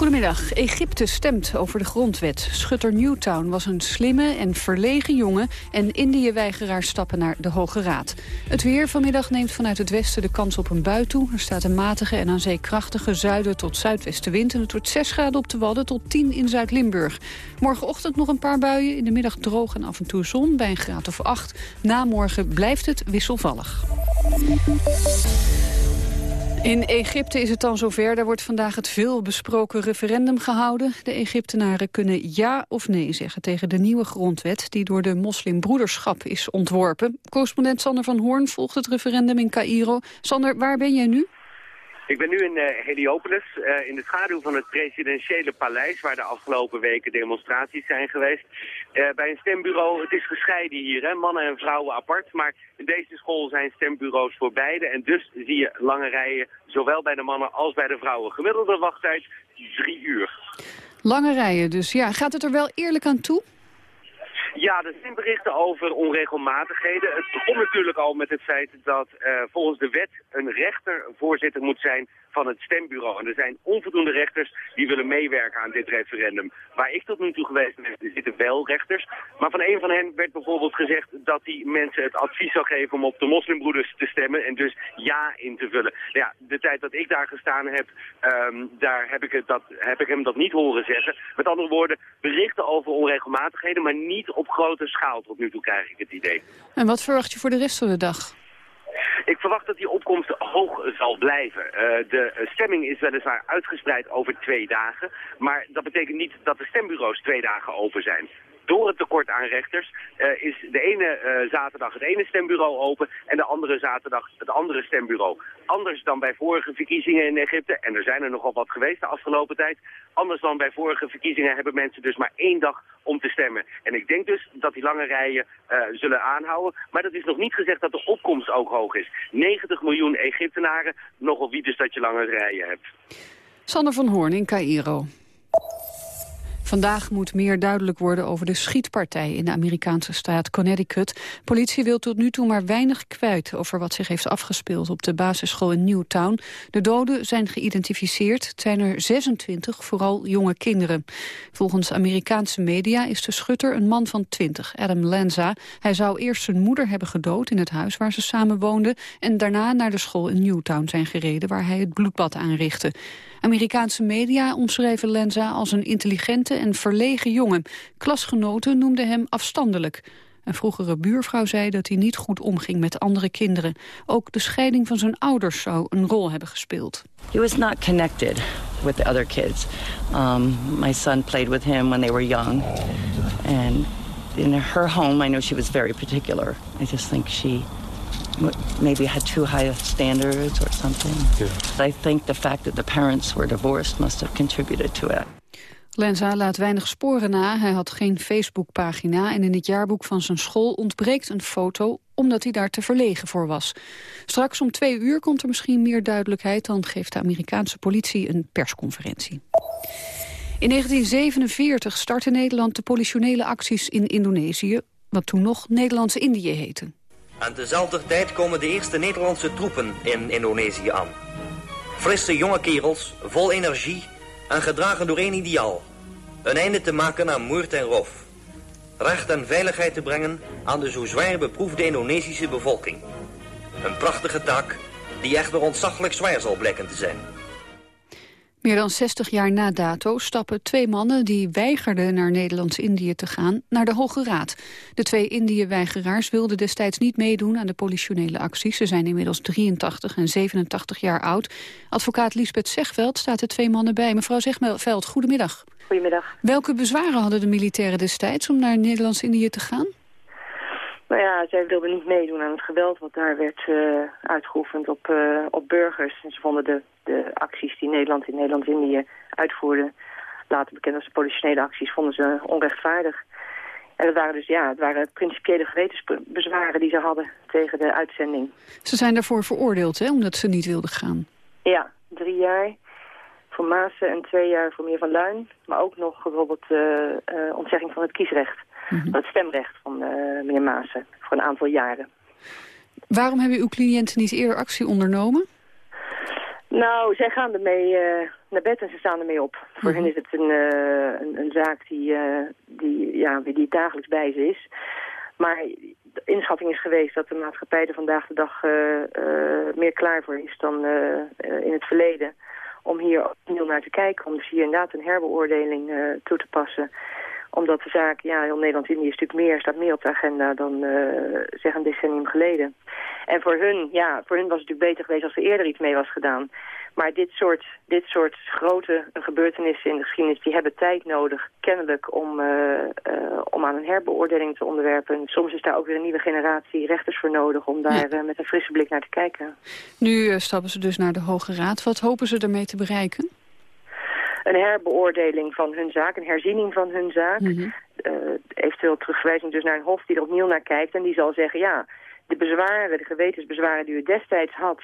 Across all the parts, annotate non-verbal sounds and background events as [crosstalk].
Goedemiddag. Egypte stemt over de grondwet. Schutter Newtown was een slimme en verlegen jongen... en Indië-weigeraars stappen naar de Hoge Raad. Het weer vanmiddag neemt vanuit het westen de kans op een bui toe. Er staat een matige en aan zee krachtige zuiden tot zuidwestenwind... en het wordt 6 graden op de Wadden tot 10 in Zuid-Limburg. Morgenochtend nog een paar buien, in de middag droog en af en toe zon... bij een graad of 8. Na morgen blijft het wisselvallig. In Egypte is het dan zover. Daar wordt vandaag het veel besproken referendum gehouden. De Egyptenaren kunnen ja of nee zeggen tegen de nieuwe grondwet... die door de moslimbroederschap is ontworpen. Correspondent Sander van Hoorn volgt het referendum in Cairo. Sander, waar ben jij nu? Ik ben nu in uh, Heliopolis, uh, in de schaduw van het presidentiële paleis... waar de afgelopen weken demonstraties zijn geweest. Uh, bij een stembureau, het is gescheiden hier, hè, mannen en vrouwen apart... maar in deze school zijn stembureaus voor beide... en dus zie je lange rijen, zowel bij de mannen als bij de vrouwen. Gemiddelde wachttijd drie uur. Lange rijen dus, ja. Gaat het er wel eerlijk aan toe? Ja, er zijn berichten over onregelmatigheden. Het begon natuurlijk al met het feit dat uh, volgens de wet een rechter voorzitter moet zijn van het stembureau. En er zijn onvoldoende rechters die willen meewerken aan dit referendum. Waar ik tot nu toe geweest ben, zitten wel rechters. Maar van een van hen werd bijvoorbeeld gezegd dat die mensen het advies zou geven om op de moslimbroeders te stemmen en dus ja in te vullen. Ja, de tijd dat ik daar gestaan heb, um, daar heb ik, het dat, heb ik hem dat niet horen zeggen. Met andere woorden, berichten over onregelmatigheden, maar niet op grote schaal tot nu toe krijg ik het idee. En wat verwacht je voor de rest van de dag? Ik verwacht dat die opkomst hoog zal blijven. Uh, de stemming is weliswaar uitgespreid over twee dagen. Maar dat betekent niet dat de stembureaus twee dagen open zijn door het tekort aan rechters uh, is de ene uh, zaterdag het ene stembureau open en de andere zaterdag het andere stembureau. Anders dan bij vorige verkiezingen in Egypte, en er zijn er nogal wat geweest de afgelopen tijd, anders dan bij vorige verkiezingen hebben mensen dus maar één dag om te stemmen. En ik denk dus dat die lange rijen zullen aanhouden, maar dat is nog niet gezegd dat de opkomst ook hoog is. 90 miljoen Egyptenaren, nogal wie dus dat je lange rijen hebt. Sander van Hoorn in Cairo. Vandaag moet meer duidelijk worden over de schietpartij in de Amerikaanse staat Connecticut. Politie wil tot nu toe maar weinig kwijt over wat zich heeft afgespeeld op de basisschool in Newtown. De doden zijn geïdentificeerd. Het zijn er 26, vooral jonge kinderen. Volgens Amerikaanse media is de schutter een man van 20, Adam Lanza. Hij zou eerst zijn moeder hebben gedood in het huis waar ze samen woonden... en daarna naar de school in Newtown zijn gereden waar hij het bloedbad aanrichtte. Amerikaanse media omschreven Lenza als een intelligente en verlegen jongen. Klasgenoten noemden hem afstandelijk. Een vroegere buurvrouw zei dat hij niet goed omging met andere kinderen. Ook de scheiding van zijn ouders zou een rol hebben gespeeld. He was not connected with the other kids. Um, my son played with him when they were young. And in her home, I know she was very particular. I just think she maybe had too high of standards or something. Yeah. I think the fact that the parents were divorced must have contributed to it. Lenza laat weinig sporen na. Hij had geen Facebookpagina en in het jaarboek van zijn school ontbreekt een foto omdat hij daar te verlegen voor was. Straks om twee uur komt er misschien meer duidelijkheid... dan geeft de Amerikaanse politie een persconferentie. In 1947 startte Nederland de politionele acties in Indonesië... wat toen nog Nederlandse-Indië heette. Aan dezelfde tijd komen de eerste Nederlandse troepen in Indonesië aan. Frisse jonge kerels, vol energie en gedragen door één ideaal. Een einde te maken aan moord en roof. Recht en veiligheid te brengen aan de zo zwaar beproefde Indonesische bevolking. Een prachtige taak die echter ontzaglijk zwaar zal blijken te zijn. Meer dan 60 jaar na dato stappen twee mannen die weigerden naar Nederlands-Indië te gaan naar de Hoge Raad. De twee Indië-weigeraars wilden destijds niet meedoen aan de politionele acties. Ze zijn inmiddels 83 en 87 jaar oud. Advocaat Lisbeth Zegveld staat de twee mannen bij. Mevrouw Zegveld, goedemiddag. Goedemiddag. Welke bezwaren hadden de militairen destijds om naar Nederlands-Indië te gaan? Nou ja, zij wilden niet meedoen aan het geweld wat daar werd uh, uitgeoefend op, uh, op burgers. En ze vonden de, de acties die Nederland in Nederland-Indië uitvoerde, later bekend als de politionele acties, vonden ze onrechtvaardig. En dat waren dus ja, het waren principiële gewetensbezwaren die ze hadden tegen de uitzending. Ze zijn daarvoor veroordeeld, hè, omdat ze niet wilden gaan? Ja, drie jaar voor Maassen en twee jaar voor Meer van Luin. Maar ook nog bijvoorbeeld uh, ontzegging van het kiesrecht. Mm Het stemrecht van uh, meneer Maassen voor een aantal jaren. Waarom hebben uw cliënten niet eerder actie ondernomen? Nou, zij gaan ermee uh, naar bed en ze staan ermee op. Voor hen is het een, uh, een, een, zaak die, uh, die, ja, die dagelijks bij ze is. Maar de inschatting is geweest dat de maatschappij er vandaag de dag meer klaar voor is dan in het verleden. Om hier opnieuw naar te kijken, om dus hier inderdaad een herbeoordeling toe te passen omdat de zaak, ja, heel Nederland-Indië is natuurlijk meer, staat meer op de agenda dan uh, zeg een decennium geleden. En voor hun, ja, voor hun was het natuurlijk beter geweest als er eerder iets mee was gedaan. Maar dit soort, dit soort grote gebeurtenissen in de geschiedenis... die hebben tijd nodig, kennelijk, om, uh, uh, om aan een herbeoordeling te onderwerpen. Soms is daar ook weer een nieuwe generatie rechters voor nodig... om daar ja. met een frisse blik naar te kijken. Nu stappen ze dus naar de Hoge Raad. Wat hopen ze ermee te bereiken? Een herbeoordeling van hun zaak, een herziening van hun zaak. Mm -hmm. uh, eventueel terugverwijzing dus naar een hof die er opnieuw naar kijkt. En die zal zeggen, ja, de bezwaren, de gewetensbezwaren die u destijds had,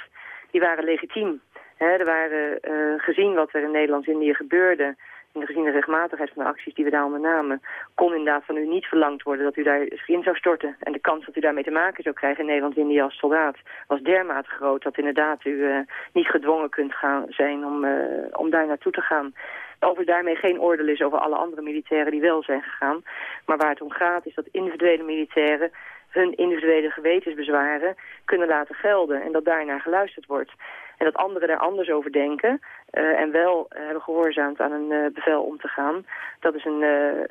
die waren legitiem. He, er waren uh, gezien wat er in Nederlands-Indië gebeurde en gezien de regelmatigheid van de acties die we daar ondernamen, kon inderdaad van u niet verlangd worden dat u daar in zou storten. En de kans dat u daarmee te maken zou krijgen in Nederland-Indië als soldaat was dermate groot dat inderdaad u uh, niet gedwongen kunt gaan zijn om, uh, om daar naartoe te gaan. Over daarmee geen oordeel is over alle andere militairen die wel zijn gegaan. Maar waar het om gaat is dat individuele militairen hun individuele gewetensbezwaren kunnen laten gelden. En dat daarnaar geluisterd wordt. En dat anderen daar anders over denken uh, en wel uh, hebben gehoorzaamd aan een uh, bevel om te gaan. Dat is een,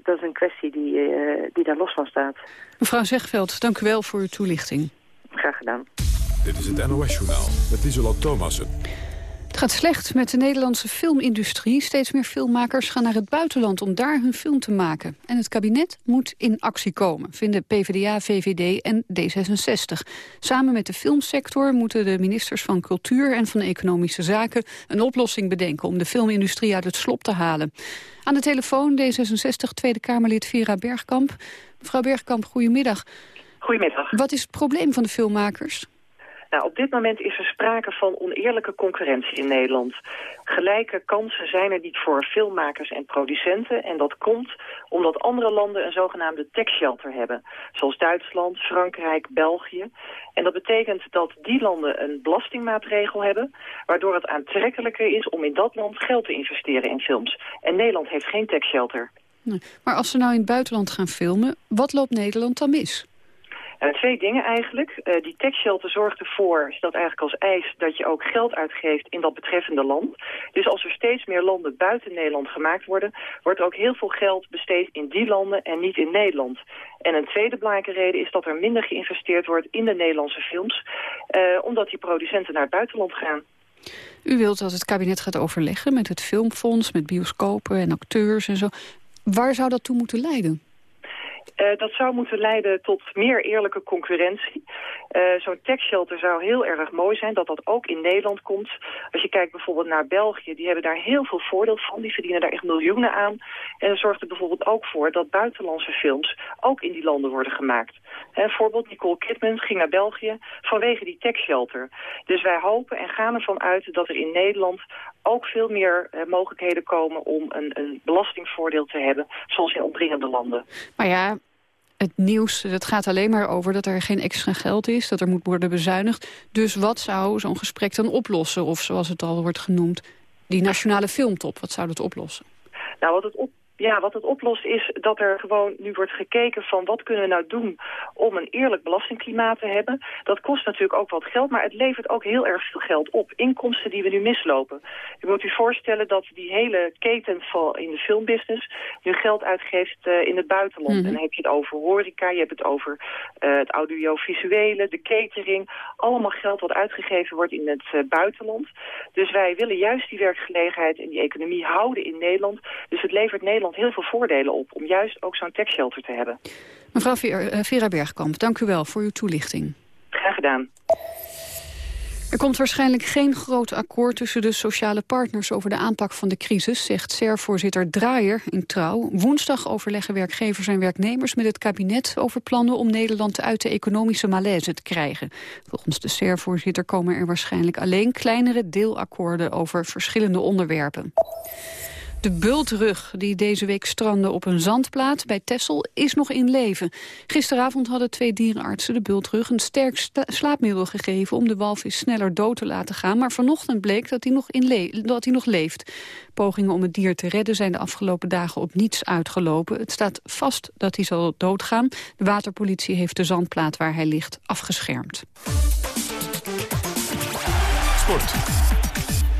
dat is een kwestie die, die daar los van staat. Mevrouw Zegveld, dank u wel voor uw toelichting. Graag gedaan. Dit is het NOS-journaal met Isola Thomassen. Het gaat slecht met de Nederlandse filmindustrie. Steeds meer filmmakers gaan naar het buitenland om daar hun film te maken. En het kabinet moet in actie komen, vinden PvdA, VVD en D66. Samen met de filmsector moeten de ministers van Cultuur en van Economische Zaken... een oplossing bedenken om de filmindustrie uit het slop te halen. Aan de telefoon D66 Tweede Kamerlid Vera Bergkamp. Mevrouw Bergkamp, goedemiddag. Goedemiddag. Wat is het probleem van de filmmakers? Nou, op dit moment is er sprake van oneerlijke concurrentie in Nederland. Gelijke kansen zijn er niet voor filmmakers en producenten. En dat komt omdat andere landen een zogenaamde tax shelter hebben. Zoals Duitsland, Frankrijk, België. En dat betekent dat die landen een belastingmaatregel hebben... waardoor het aantrekkelijker is om in dat land geld te investeren in films. En Nederland heeft geen tax shelter. Maar als ze nou in het buitenland gaan filmen, wat loopt Nederland dan mis? Uh, twee dingen eigenlijk. Uh, die tax shelter zorgt ervoor, dat eigenlijk als eis, dat je ook geld uitgeeft in dat betreffende land. Dus als er steeds meer landen buiten Nederland gemaakt worden, wordt er ook heel veel geld besteed in die landen en niet in Nederland. En een tweede belangrijke reden is dat er minder geïnvesteerd wordt in de Nederlandse films, uh, omdat die producenten naar het buitenland gaan. U wilt dat het kabinet gaat overleggen met het filmfonds, met bioscopen en acteurs en zo. Waar zou dat toe moeten leiden? Uh, dat zou moeten leiden tot meer eerlijke concurrentie. Uh, Zo'n tax shelter zou heel erg mooi zijn, dat dat ook in Nederland komt. Als je kijkt bijvoorbeeld naar België, die hebben daar heel veel voordeel van. Die verdienen daar echt miljoenen aan. En dat zorgt er bijvoorbeeld ook voor dat buitenlandse films ook in die landen worden gemaakt. Een voorbeeld, Nicole Kidman ging naar België vanwege die tax shelter. Dus wij hopen en gaan ervan uit dat er in Nederland ook veel meer uh, mogelijkheden komen om een, een belastingvoordeel te hebben, zoals in omringende landen. Maar ja, het nieuws, het gaat alleen maar over dat er geen extra geld is, dat er moet worden bezuinigd. Dus wat zou zo'n gesprek dan oplossen? Of zoals het al wordt genoemd, die nationale filmtop, wat zou dat oplossen? Nou, wat het op ja, wat het oplost is dat er gewoon nu wordt gekeken van wat kunnen we nou doen om een eerlijk belastingklimaat te hebben. Dat kost natuurlijk ook wat geld, maar het levert ook heel erg veel geld op. Inkomsten die we nu mislopen. U moet u voorstellen dat die hele keten van in de filmbusiness nu geld uitgeeft uh, in het buitenland. Mm -hmm. En dan heb je het over horeca, je hebt het over uh, het audiovisuele, de catering. Allemaal geld wat uitgegeven wordt in het uh, buitenland. Dus wij willen juist die werkgelegenheid en die economie houden in Nederland. Dus het levert Nederland heel veel voordelen op... om juist ook zo'n tax shelter te hebben. Mevrouw Vera Bergkamp, dank u wel voor uw toelichting. Graag gedaan. Er komt waarschijnlijk geen groot akkoord tussen de sociale partners over de aanpak van de crisis, zegt SER-voorzitter Draaier in Trouw. Woensdag overleggen werkgevers en werknemers met het kabinet over plannen om Nederland uit de economische malaise te krijgen. Volgens de SER-voorzitter komen er waarschijnlijk alleen kleinere deelakkoorden over verschillende onderwerpen. De bultrug die deze week strandde op een zandplaat bij Tessel is nog in leven. Gisteravond hadden twee dierenartsen de bultrug een sterk slaapmiddel gegeven om de walvis sneller dood te laten gaan. Maar vanochtend bleek dat hij nog, in dat hij nog leeft. Pogingen om het dier te redden zijn de afgelopen dagen op niets uitgelopen. Het staat vast dat hij zal doodgaan. De waterpolitie heeft de zandplaat waar hij ligt afgeschermd.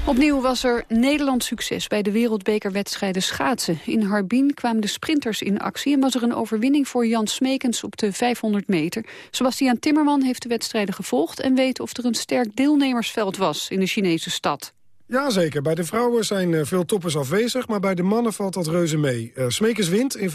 Opnieuw was er Nederlands succes bij de wereldbekerwedstrijden schaatsen. In Harbin kwamen de sprinters in actie en was er een overwinning voor Jan Smekens op de 500 meter. Sebastian Timmerman heeft de wedstrijden gevolgd en weet of er een sterk deelnemersveld was in de Chinese stad. Jazeker, bij de vrouwen zijn eh, veel toppers afwezig, maar bij de mannen valt dat reuze mee. Uh, wint in 35-15,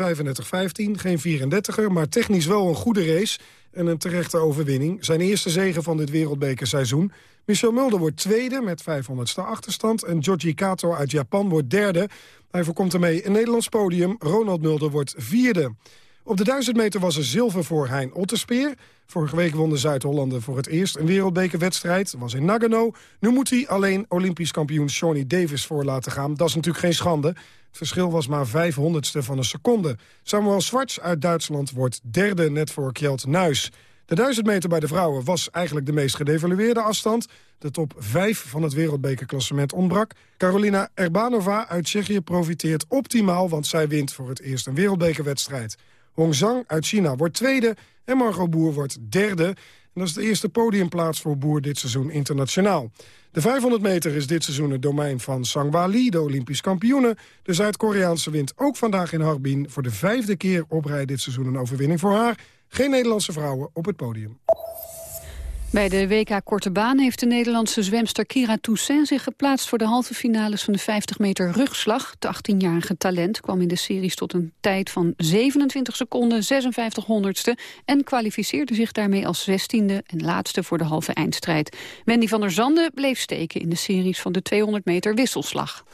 geen 34er, maar technisch wel een goede race en een terechte overwinning. Zijn eerste zegen van dit wereldbekerseizoen. Michel Mulder wordt tweede met 500ste achterstand en Giorgi Kato uit Japan wordt derde. Hij voorkomt ermee een Nederlands podium. Ronald Mulder wordt vierde. Op de 1000 meter was er zilver voor Hein Otterspeer. Vorige week won de Zuid-Hollander voor het eerst een wereldbekerwedstrijd. was in Nagano. Nu moet hij alleen Olympisch kampioen Shawnee Davis voor laten gaan. Dat is natuurlijk geen schande. Het verschil was maar 500ste van een seconde. Samuel Zwarts uit Duitsland wordt derde net voor Kjeld Nuis. De 1000 meter bij de vrouwen was eigenlijk de meest gedevalueerde afstand. De top 5 van het wereldbekerklassement ontbrak. Carolina Erbanova uit Tsjechië profiteert optimaal... want zij wint voor het eerst een wereldbekerwedstrijd. Hong Zhang uit China wordt tweede en Margot Boer wordt derde. En dat is de eerste podiumplaats voor Boer dit seizoen internationaal. De 500 meter is dit seizoen het domein van Sangwa Lee, de Olympisch kampioene. De Zuid-Koreaanse wint ook vandaag in Harbin. Voor de vijfde keer op rij dit seizoen een overwinning voor haar. Geen Nederlandse vrouwen op het podium. Bij de WK Korte Baan heeft de Nederlandse zwemster Kira Toussaint zich geplaatst voor de halve finales van de 50 meter rugslag. Het 18-jarige talent kwam in de series tot een tijd van 27 seconden 56 honderdste en kwalificeerde zich daarmee als 16e en laatste voor de halve eindstrijd. Wendy van der Zanden bleef steken in de series van de 200 meter wisselslag.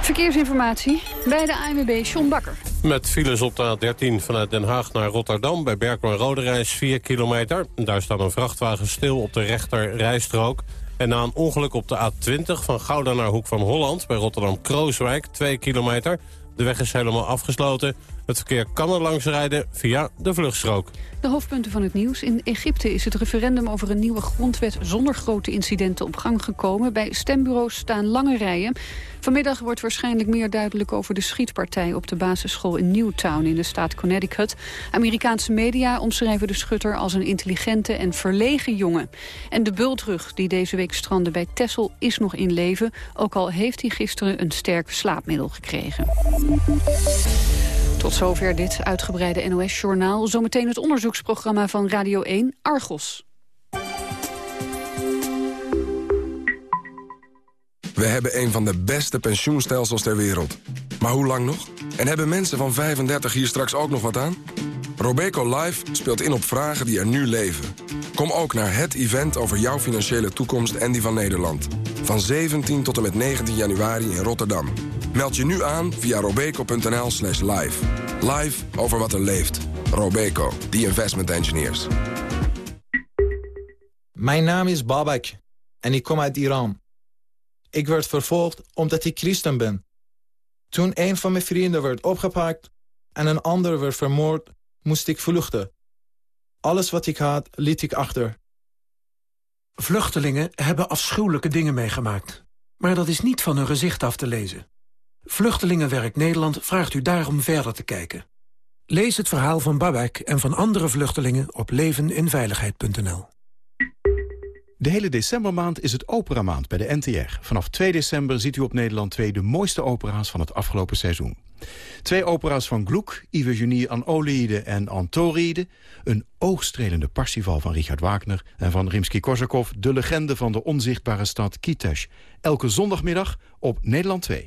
Verkeersinformatie bij de ANWB John Bakker. Met files op de A13 vanuit Den Haag naar Rotterdam... bij Berkel en Roderijs 4 kilometer. Daar staat een vrachtwagen stil op de rechter rijstrook. En na een ongeluk op de A20 van Gouda naar Hoek van Holland... bij Rotterdam-Krooswijk 2 kilometer. De weg is helemaal afgesloten. Het verkeer kan er langs rijden via de vluchtstrook. De hoofdpunten van het nieuws. In Egypte is het referendum over een nieuwe grondwet zonder grote incidenten op gang gekomen. Bij stembureaus staan lange rijen. Vanmiddag wordt waarschijnlijk meer duidelijk over de schietpartij op de basisschool in Newtown in de staat Connecticut. Amerikaanse media omschrijven de schutter als een intelligente en verlegen jongen. En de bultrug die deze week strandde bij Tessel is nog in leven, ook al heeft hij gisteren een sterk slaapmiddel gekregen. Tot zover dit uitgebreide NOS-journaal. Zometeen het onderzoeksprogramma van Radio 1, Argos. We hebben een van de beste pensioenstelsels ter wereld. Maar hoe lang nog? En hebben mensen van 35 hier straks ook nog wat aan? Robeco Live speelt in op vragen die er nu leven. Kom ook naar het event over jouw financiële toekomst en die van Nederland. Van 17 tot en met 19 januari in Rotterdam. Meld je nu aan via robeco.nl slash live. Live over wat er leeft. Robeco, the investment engineers. Mijn naam is Babak en ik kom uit Iran. Ik werd vervolgd omdat ik christen ben. Toen een van mijn vrienden werd opgepakt en een ander werd vermoord, moest ik vluchten. Alles wat ik had, liet ik achter. Vluchtelingen hebben afschuwelijke dingen meegemaakt. Maar dat is niet van hun gezicht af te lezen. Vluchtelingenwerk Nederland vraagt u daarom verder te kijken. Lees het verhaal van Babak en van andere vluchtelingen op leveninveiligheid.nl. De hele decembermaand is het operamaand bij de NTR. Vanaf 2 december ziet u op Nederland 2 de mooiste opera's van het afgelopen seizoen. Twee opera's van Gluck, Iphigenie aan Oliede en Antoride. Een oogstrelende Parsifal van Richard Wagner. En van Rimsky-Korsakov, de legende van de onzichtbare stad Kitesh. Elke zondagmiddag op Nederland 2.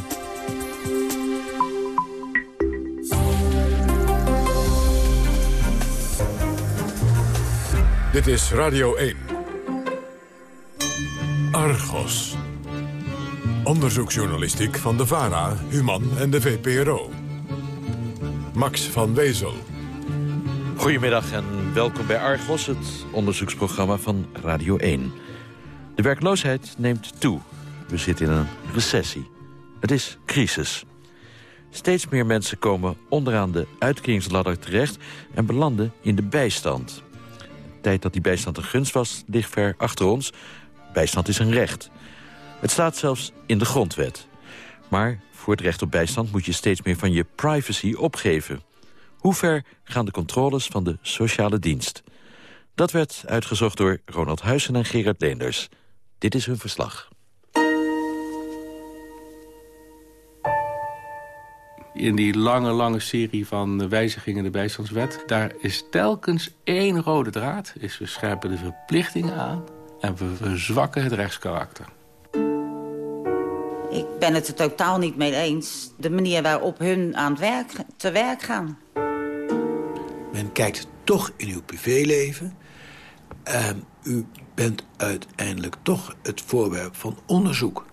Dit is Radio 1. Argos. Onderzoeksjournalistiek van de VARA, Human en de VPRO. Max van Wezel. Goedemiddag en welkom bij Argos, het onderzoeksprogramma van Radio 1. De werkloosheid neemt toe. We zitten in een recessie. Het is crisis. Steeds meer mensen komen onderaan de uitkeringsladder terecht... en belanden in de bijstand. Tijd dat die bijstand een gunst was, ligt ver achter ons. Bijstand is een recht. Het staat zelfs in de grondwet. Maar voor het recht op bijstand moet je steeds meer van je privacy opgeven. Hoe ver gaan de controles van de sociale dienst? Dat werd uitgezocht door Ronald Huysen en Gerard Leenders. Dit is hun verslag. In die lange, lange serie van wijzigingen in de bijstandswet... daar is telkens één rode draad. Is we scherpen de verplichtingen aan en we verzwakken het rechtskarakter. Ik ben het er totaal niet mee eens. De manier waarop hun aan het werk, te werk gaan. Men kijkt toch in uw privéleven. En u bent uiteindelijk toch het voorwerp van onderzoek.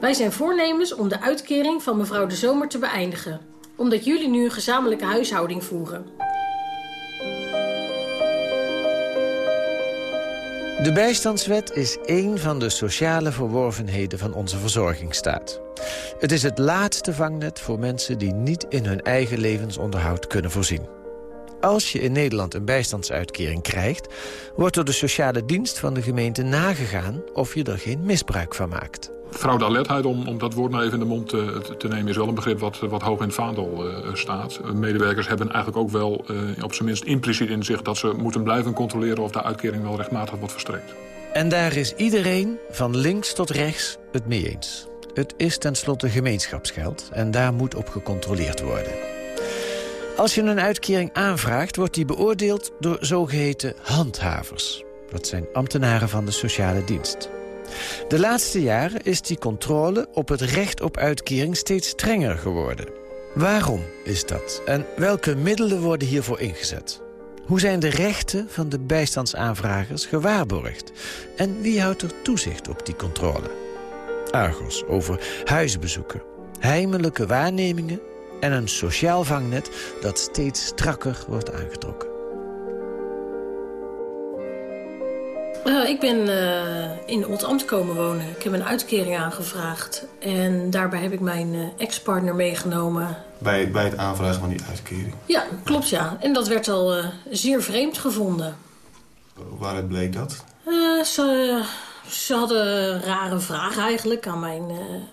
Wij zijn voornemens om de uitkering van mevrouw de Zomer te beëindigen. Omdat jullie nu een gezamenlijke huishouding voeren. De bijstandswet is één van de sociale verworvenheden van onze verzorgingsstaat. Het is het laatste vangnet voor mensen die niet in hun eigen levensonderhoud kunnen voorzien. Als je in Nederland een bijstandsuitkering krijgt... wordt door de sociale dienst van de gemeente nagegaan of je er geen misbruik van maakt. Fraudealertheid, om, om dat woord nou even in de mond te, te nemen... is wel een begrip wat, wat hoog in het vaandel uh, staat. Medewerkers hebben eigenlijk ook wel uh, op zijn minst impliciet in zich... dat ze moeten blijven controleren of de uitkering wel rechtmatig wordt verstrekt. En daar is iedereen, van links tot rechts, het mee eens. Het is tenslotte gemeenschapsgeld en daar moet op gecontroleerd worden. Als je een uitkering aanvraagt, wordt die beoordeeld door zogeheten handhavers. Dat zijn ambtenaren van de sociale dienst. De laatste jaren is die controle op het recht op uitkering steeds strenger geworden. Waarom is dat? En welke middelen worden hiervoor ingezet? Hoe zijn de rechten van de bijstandsaanvragers gewaarborgd? En wie houdt er toezicht op die controle? Argos over huisbezoeken, heimelijke waarnemingen en een sociaal vangnet dat steeds strakker wordt aangetrokken. Uh, ik ben uh, in Old-Amt komen wonen. Ik heb een uitkering aangevraagd. En daarbij heb ik mijn uh, ex-partner meegenomen. Bij, bij het aanvragen van die uitkering? Ja, klopt ja. En dat werd al zeer vreemd gevonden. Waaruit bleek dat? ze, ze hadden rare vragen eigenlijk aan mijn,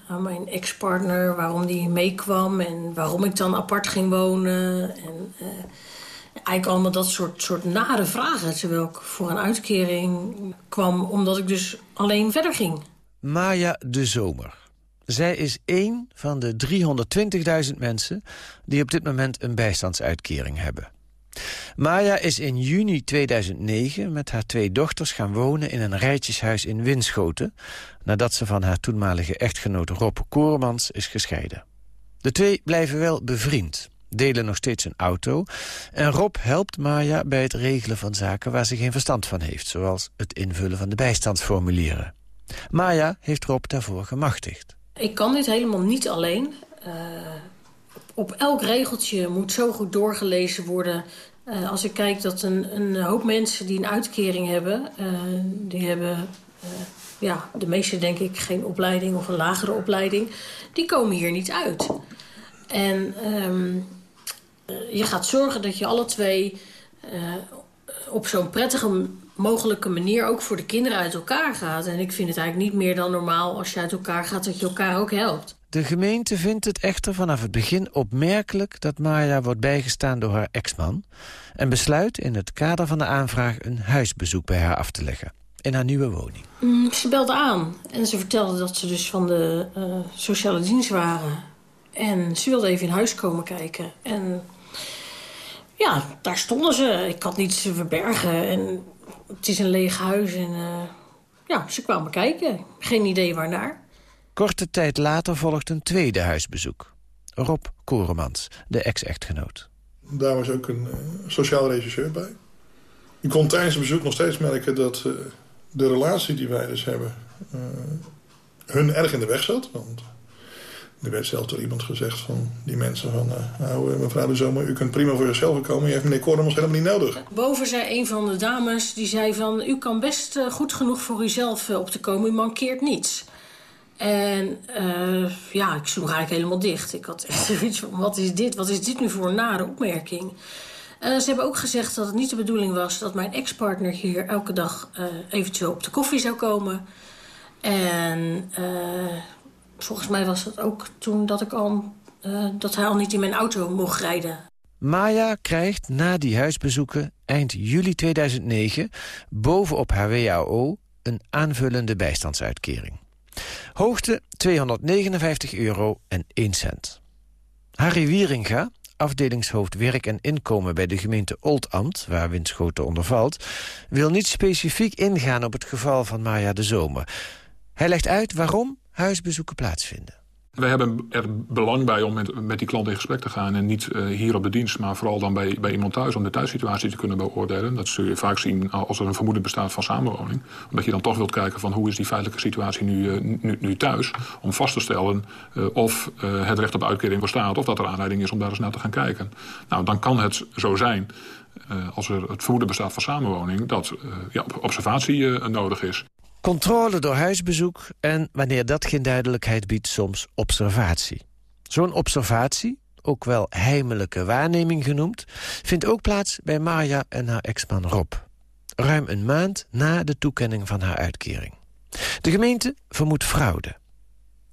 aan mijn ex-partner. Waarom die meekwam en waarom ik dan apart ging wonen. En eigenlijk allemaal dat soort, soort nare vragen. Terwijl ik voor een uitkering kwam omdat ik dus alleen verder ging. Maya de Zomer. Zij is één van de 320.000 mensen die op dit moment een bijstandsuitkering hebben. Maya is in juni 2009 met haar twee dochters gaan wonen in een rijtjeshuis in Winschoten... nadat ze van haar toenmalige echtgenoot Rob Koormans is gescheiden. De twee blijven wel bevriend delen nog steeds een auto. En Rob helpt Maya bij het regelen van zaken waar ze geen verstand van heeft... zoals het invullen van de bijstandsformulieren. Maya heeft Rob daarvoor gemachtigd. Ik kan dit helemaal niet alleen. Uh, op elk regeltje moet zo goed doorgelezen worden... Uh, als ik kijk dat een, een, hoop mensen die een uitkering hebben... Uh, die hebben ja, de meeste denk ik geen opleiding of een lagere opleiding... die komen hier niet uit. En um, je gaat zorgen dat je alle twee op zo'n prettige mogelijke manier... ook voor de kinderen uit elkaar gaat. En ik vind het eigenlijk niet meer dan normaal als je uit elkaar gaat... dat je elkaar ook helpt. De gemeente vindt het echter vanaf het begin opmerkelijk... dat Maya wordt bijgestaan door haar ex-man... en besluit in het kader van de aanvraag een huisbezoek bij haar af te leggen in haar nieuwe woning. Mm, ze belde aan en ze vertelde dat ze dus van de uh, sociale dienst waren. En ze wilde even in huis komen kijken. En ja, daar stonden ze. Ik had niets te verbergen. En het is een leeg huis. En uh, ja, ze kwamen kijken. Geen idee waarnaar. Korte tijd later volgt een tweede huisbezoek. Rob Koremans, de ex-echtgenoot. Daar was ook een uh, sociaal regisseur bij. Je kon tijdens het bezoek nog steeds merken dat uh, de relatie die wij dus hebben... Uh, hun erg in de weg zat. Want er werd zelfs door iemand gezegd van die mensen van... Uh, nou, mevrouw de Zomer, u kunt prima voor zichzelf komen. Je heeft meneer Kornemans helemaal niet nodig. Boven zei een van de dames, die zei van... u kan best goed genoeg voor uzelf op te komen. U mankeert niets. En uh, ja, ik sloeg eigenlijk helemaal dicht. Ik had echt [laughs] zoiets van, wat is dit? Wat is dit nu voor een nare opmerking? Ze hebben ook gezegd dat het niet de bedoeling was... dat mijn ex-partner hier elke dag uh, eventueel op de koffie zou komen. En volgens mij was dat ook toen dat, ik al, dat hij al niet in mijn auto mocht rijden. Maya krijgt na die huisbezoeken eind juli 2009... bovenop haar WAO een aanvullende bijstandsuitkering. Hoogte 259 euro en 1 cent. Harry Wieringa, afdelingshoofd werk en inkomen bij de gemeente Oldambt, waar Winschoten onder valt, wil niet specifiek ingaan op het geval van Maya de Zomer. Hij legt uit waarom huisbezoeken plaatsvinden. Wij hebben er belang bij om met, met die klant in gesprek te gaan. En niet uh, hier op de dienst, maar vooral dan bij, bij iemand thuis... om de thuissituatie te kunnen beoordelen. Dat zul je vaak zien als er een vermoeden bestaat van samenwoning. Omdat je dan toch wilt kijken van hoe is die feitelijke situatie nu, uh, nu, nu, thuis. Om vast te stellen uh, of het recht op uitkering bestaat... of dat er aanleiding is om daar eens naar te gaan kijken. Nou, dan kan het zo zijn... als er het vermoeden bestaat van samenwoning... dat ja, observatie nodig is. Controle door huisbezoek en, wanneer dat geen duidelijkheid biedt, soms observatie. Zo'n observatie, ook wel heimelijke waarneming genoemd... vindt ook plaats bij Marja en haar ex-man Rob. Ruim een maand na de toekenning van haar uitkering. De gemeente vermoedt fraude.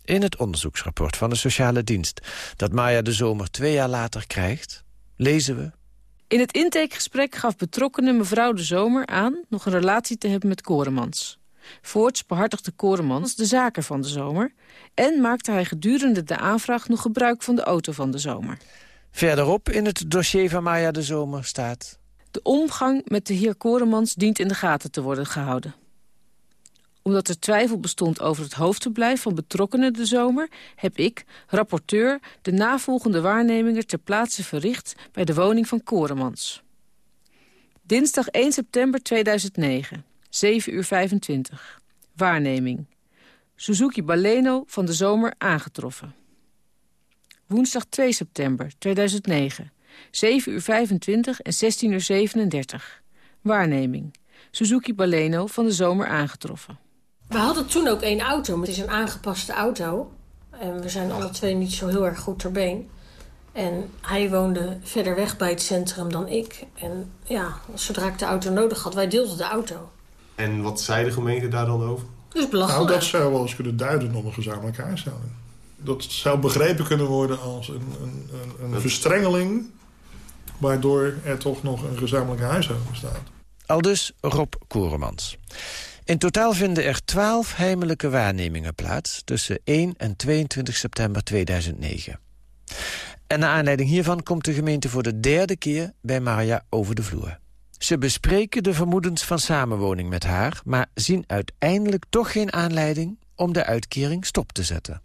In het onderzoeksrapport van de sociale dienst... dat Marja de Zomer twee jaar later krijgt, lezen we... In het intakegesprek gaf betrokkenen mevrouw de Zomer aan... nog een relatie te hebben met Koremans... Voorts behartigde Koremans de zaken van de zomer... en maakte hij gedurende de aanvraag nog gebruik van de auto van de zomer. Verderop in het dossier van Maya de Zomer staat... De omgang met de heer Koremans dient in de gaten te worden gehouden. Omdat er twijfel bestond over het hoofdverblijf van betrokkenen de zomer... heb ik, rapporteur, de navolgende waarnemingen ter plaatse verricht... bij de woning van Koremans. Dinsdag 1 september 2009. 7 uur 25. Waarneming. Suzuki Baleno van de zomer aangetroffen. Woensdag 2 september 2009. 7 uur 25 en 16 uur 37. Waarneming. Suzuki Baleno van de zomer aangetroffen. We hadden toen ook één auto, maar het is een aangepaste auto. En we zijn alle twee niet zo heel erg goed ter been. En hij woonde verder weg bij het centrum dan ik. En ja, zodra ik de auto nodig had, wij deelden de auto. En wat zei de gemeente daar dan over? Dus belachelijk. Nou, dat zou wel eens kunnen duiden op een gezamenlijke huishouding. Dat zou begrepen kunnen worden als een, een, een, een verstrengeling... waardoor er toch nog een gezamenlijke huishouding bestaat. Aldus Rob Koremans. In totaal vinden er twaalf heimelijke waarnemingen plaats... tussen 1 en 22 september 2009. En naar aanleiding hiervan komt de gemeente voor de derde keer... bij Maria over de vloer. Ze bespreken de vermoedens van samenwoning met haar... maar zien uiteindelijk toch geen aanleiding om de uitkering stop te zetten.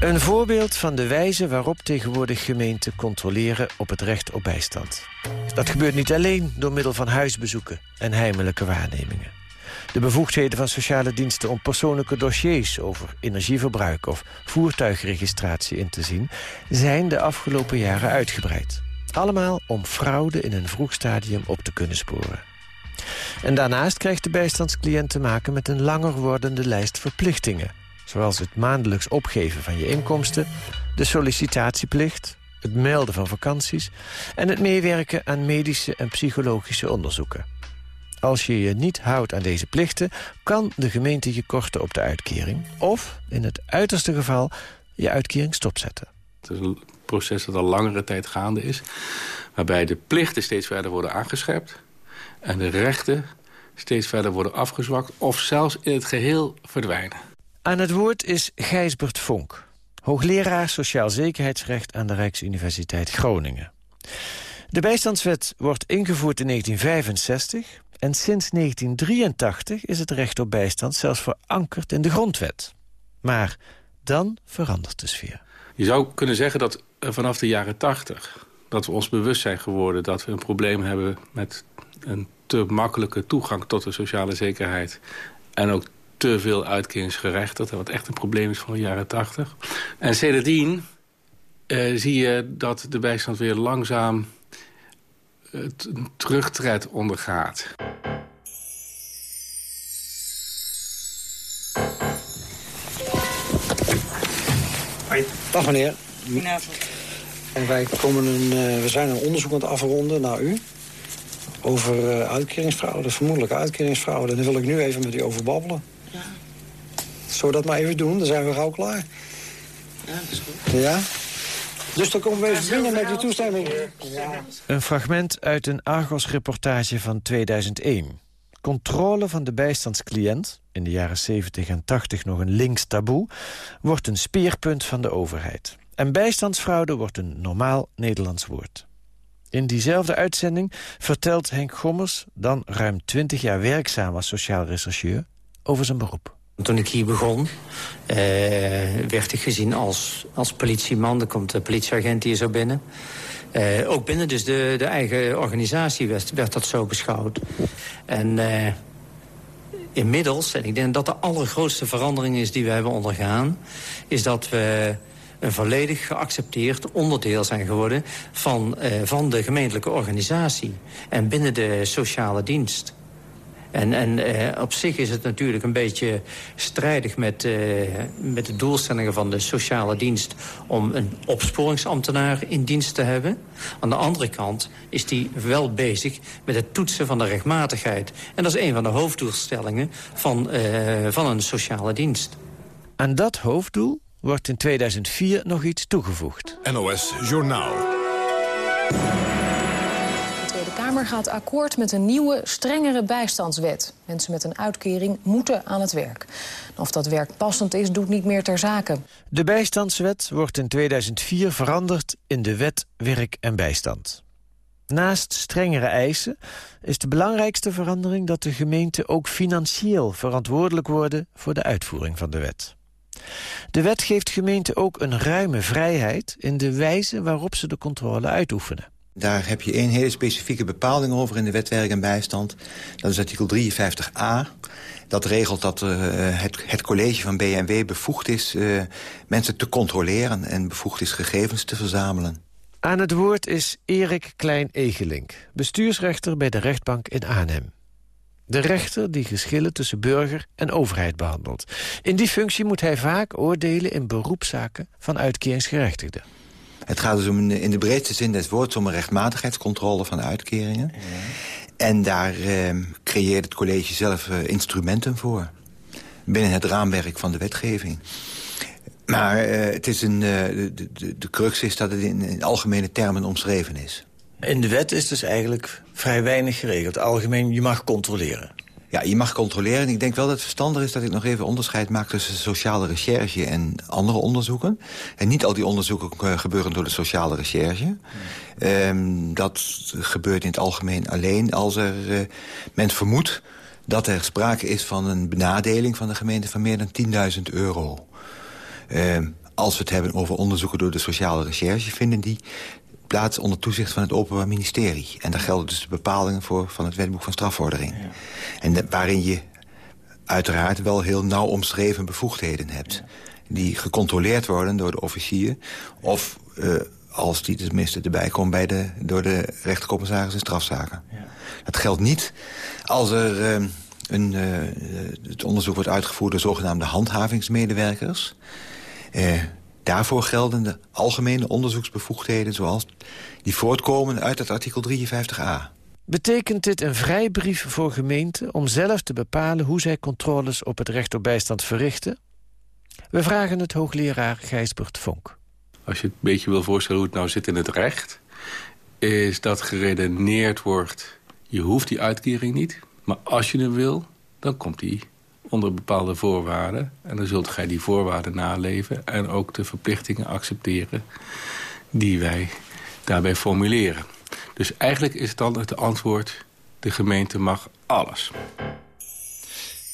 Een voorbeeld van de wijze waarop tegenwoordig gemeenten controleren op het recht op bijstand. Dat gebeurt niet alleen door middel van huisbezoeken en heimelijke waarnemingen. De bevoegdheden van sociale diensten om persoonlijke dossiers over energieverbruik of voertuigregistratie in te zien, zijn de afgelopen jaren uitgebreid. Allemaal om fraude in een vroeg stadium op te kunnen sporen. En daarnaast krijgt de bijstandscliënt te maken met een langer wordende lijst verplichtingen. Zoals het maandelijks opgeven van je inkomsten, de sollicitatieplicht, het melden van vakanties... en het meewerken aan medische en psychologische onderzoeken. Als je je niet houdt aan deze plichten... kan de gemeente je korten op de uitkering. Of, in het uiterste geval, je uitkering stopzetten. Het is een proces dat al langere tijd gaande is. Waarbij de plichten steeds verder worden aangescherpt. En de rechten steeds verder worden afgezwakt. Of zelfs in het geheel verdwijnen. Aan het woord is Gijsbert Vonk. Hoogleraar Sociaal Zekerheidsrecht aan de Rijksuniversiteit Groningen. De bijstandswet wordt ingevoerd in 1965 en sinds 1983 is het recht op bijstand zelfs verankerd in de grondwet. Maar dan verandert de sfeer. Je zou kunnen zeggen dat eh, vanaf de jaren tachtig... dat we ons bewust zijn geworden dat we een probleem hebben... met een te makkelijke toegang tot de sociale zekerheid... en ook te veel uitkeringsgerechtigd. Wat echt een probleem is van de jaren tachtig. En sindsdien uh, zie je dat de bijstand weer langzaam een terugtred ondergaat. Hoi. Dag meneer. Goedenavond. En wij komen een, uh, we zijn een onderzoek aan het afronden naar u. Over uh, uitkeringsfraude, vermoedelijke uitkeringsfraude. Daar wil ik nu even met u over babbelen. Ja. Zullen we dat maar even doen? Dan zijn we gauw klaar. Ja, dat is goed. Ja? Dus dan komen even binnen met die toestemming. Een fragment uit een Argos-reportage van 2001. Controle van de bijstandscliënt, in de jaren 70 en 80 nog een links taboe... wordt een speerpunt van de overheid. En bijstandsfraude wordt een normaal Nederlands woord. In diezelfde uitzending vertelt Henk Gommers... dan ruim 20 jaar werkzaam als sociaal rechercheur... over zijn beroep. Toen ik hier begon, eh, werd ik gezien als, als politieman. Er komt de politieagent hier zo binnen. Eh, ook binnen dus de, de eigen organisatie werd, werd dat zo beschouwd. En eh, inmiddels, en ik denk dat de allergrootste verandering is die we hebben ondergaan... is dat we een volledig geaccepteerd onderdeel zijn geworden... van, van de gemeentelijke organisatie en binnen de sociale dienst. En, en uh, op zich is het natuurlijk een beetje strijdig met, uh, met de doelstellingen van de sociale dienst... om een opsporingsambtenaar in dienst te hebben. Aan de andere kant is die wel bezig met het toetsen van de rechtmatigheid. En dat is een van de hoofddoelstellingen van, uh, van een sociale dienst. Aan dat hoofddoel wordt in 2004 nog iets toegevoegd. NOS Journaal. Kamer gaat akkoord met een nieuwe, strengere bijstandswet. Mensen met een uitkering moeten aan het werk. Of dat werk passend is, doet niet meer ter zake. De bijstandswet wordt in 2004 veranderd in de wet werk en bijstand. Naast strengere eisen is de belangrijkste verandering... dat de gemeenten ook financieel verantwoordelijk worden... voor de uitvoering van de wet. De wet geeft gemeenten ook een ruime vrijheid... in de wijze waarop ze de controle uitoefenen. Daar heb je één hele specifieke bepaling over in de wet werk en bijstand. Dat is artikel 53a. Dat regelt dat uh, het, het, college van BNW bevoegd is... Uh, mensen te controleren en bevoegd is gegevens te verzamelen. Aan het woord is Erik Klein-Egelink, bestuursrechter bij de rechtbank in Arnhem. De rechter die geschillen tussen burger en overheid behandelt. In die functie moet hij vaak oordelen in beroepszaken van uitkeringsgerechtigden. Het gaat dus om in de breedste zin des woords om een rechtmatigheidscontrole van uitkeringen. Ja. En daar eh, creëert het college zelf uh, instrumenten voor. Binnen het raamwerk van de wetgeving. Maar uh, het is een, de, de, de crux is dat het in, in algemene termen omschreven is. In de wet is dus eigenlijk vrij weinig geregeld. Algemeen, je mag controleren. Ja, je mag controleren. En ik denk wel dat het verstandig is dat ik nog even onderscheid maak... tussen sociale recherche en andere onderzoeken. En niet al die onderzoeken gebeuren door de sociale recherche. Um, dat gebeurt in het algemeen alleen als er uh, men vermoedt... dat er sprake is van een benadeling van de gemeente van meer dan 10.000 euro. Um, als we het hebben over onderzoeken door de sociale recherche... vinden die plaats onder toezicht van het Openbaar Ministerie. En daar gelden dus de bepalingen voor van het wetboek van strafvordering. Ja. En de, waarin je uiteraard wel heel nauw omschreven bevoegdheden hebt. Ja. Die gecontroleerd worden door de officier. Of uh, als die tenminste erbij komt bij de, door de rechtercommissaris in strafzaken. Ja. Dat geldt niet als er... Uh, een, uh, het onderzoek wordt uitgevoerd door zogenaamde handhavingsmedewerkers. Uh, Daarvoor gelden de algemene onderzoeksbevoegdheden... zoals die voortkomen uit het artikel 53a. Betekent dit een vrijbrief voor gemeenten om zelf te bepalen... hoe zij controles op het recht op bijstand verrichten? We vragen het hoogleraar Gijsbert Vonk. Als je het een beetje wil voorstellen hoe het nou zit in het recht... is dat geredeneerd wordt... je hoeft die uitkering niet, maar als je hem wil... dan komt die onder bepaalde voorwaarden. En dan zult gij die voorwaarden naleven en ook de verplichtingen accepteren die wij daarbij formuleren. Dus eigenlijk is dan het antwoord, de gemeente mag alles.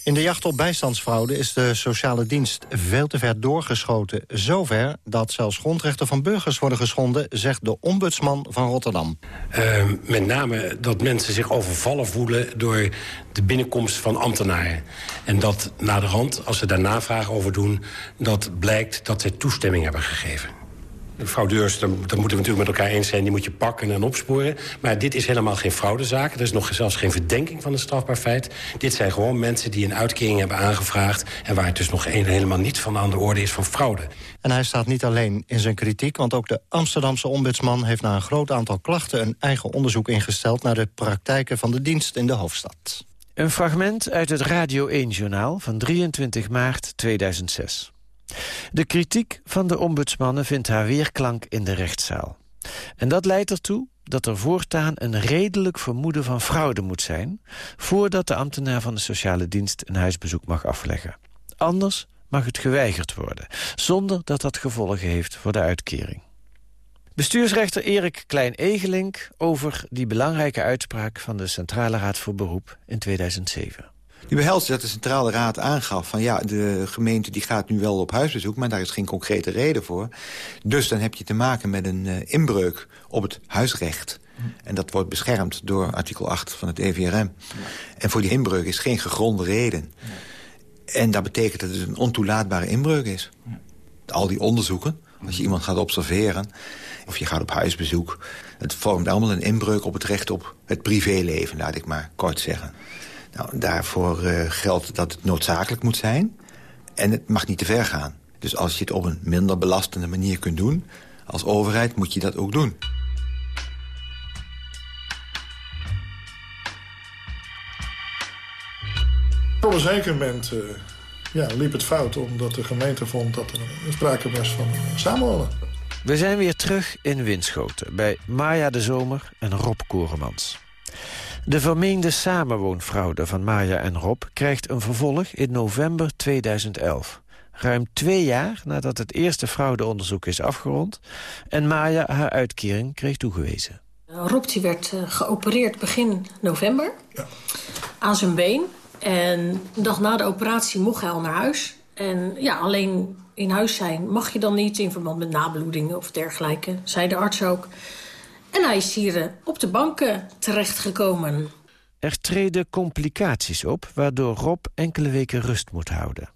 In de jacht op bijstandsfraude is de sociale dienst veel te ver doorgeschoten. Zover dat zelfs grondrechten van burgers worden geschonden... zegt de ombudsman van Rotterdam. Uh, met name dat mensen zich overvallen voelen door de binnenkomst van ambtenaren. En dat na de rand, als ze daar navragen over doen... dat blijkt dat zij toestemming hebben gegeven. De fraudeurs, daar, moeten we natuurlijk met elkaar eens zijn... die moet je pakken en opsporen. Maar dit is helemaal geen fraudezaak. Er is nog zelfs geen verdenking van een strafbaar feit. Dit zijn gewoon mensen die een uitkering hebben aangevraagd... en waar het dus nog een, helemaal niets van aan de orde is van fraude. En hij staat niet alleen in zijn kritiek... want ook de Amsterdamse ombudsman heeft na een groot aantal klachten... een eigen onderzoek ingesteld naar de praktijken van de dienst in de hoofdstad. Een fragment uit het Radio 1-journaal van 23 maart 2006. De kritiek van de ombudsmannen vindt haar weerklank in de rechtszaal. En dat leidt ertoe dat er voortaan een redelijk vermoeden van fraude moet zijn... voordat de ambtenaar van de sociale dienst een huisbezoek mag afleggen. Anders mag het geweigerd worden, zonder dat dat gevolgen heeft voor de uitkering. Bestuursrechter Erik Klein-Egelink over die belangrijke uitspraak... van de Centrale Raad voor Beroep in 2007. Die behelst dat de Centrale Raad aangaf van ja, de gemeente die gaat nu wel op huisbezoek... maar daar is geen concrete reden voor. Dus dan heb je te maken met een uh, inbreuk op het huisrecht. En dat wordt beschermd door artikel 8 van het EVRM. En voor die inbreuk is geen gegronde reden. En dat betekent dat het een ontoelaatbare inbreuk is. Al die onderzoeken, als je iemand gaat observeren... of je gaat op huisbezoek... het vormt allemaal een inbreuk op het recht op het privéleven, laat ik maar kort zeggen. Nou, daarvoor uh, geldt dat het noodzakelijk moet zijn. En het mag niet te ver gaan. Dus als je het op een minder belastende manier kunt doen... als overheid moet je dat ook doen. Op een zeker moment uh, ja, liep het fout... omdat de gemeente vond dat er sprake was van samenwonen. We zijn weer terug in Winschoten... bij Maya de Zomer en Rob Koremans. De vermeende samenwoonfraude van Maya en Rob krijgt een vervolg in november 2011. Ruim twee jaar nadat het eerste fraudeonderzoek is afgerond... en Maya haar uitkering kreeg toegewezen. Rob die werd uh, geopereerd begin november ja. aan zijn been. En een dag na de operatie mocht hij al naar huis. En ja, alleen in huis zijn mag je dan niet in verband met nabloedingen of dergelijke, zei de arts ook. En hij is hier eh, op de banken terechtgekomen. Er treden complicaties op, waardoor Rob enkele weken rust moet houden.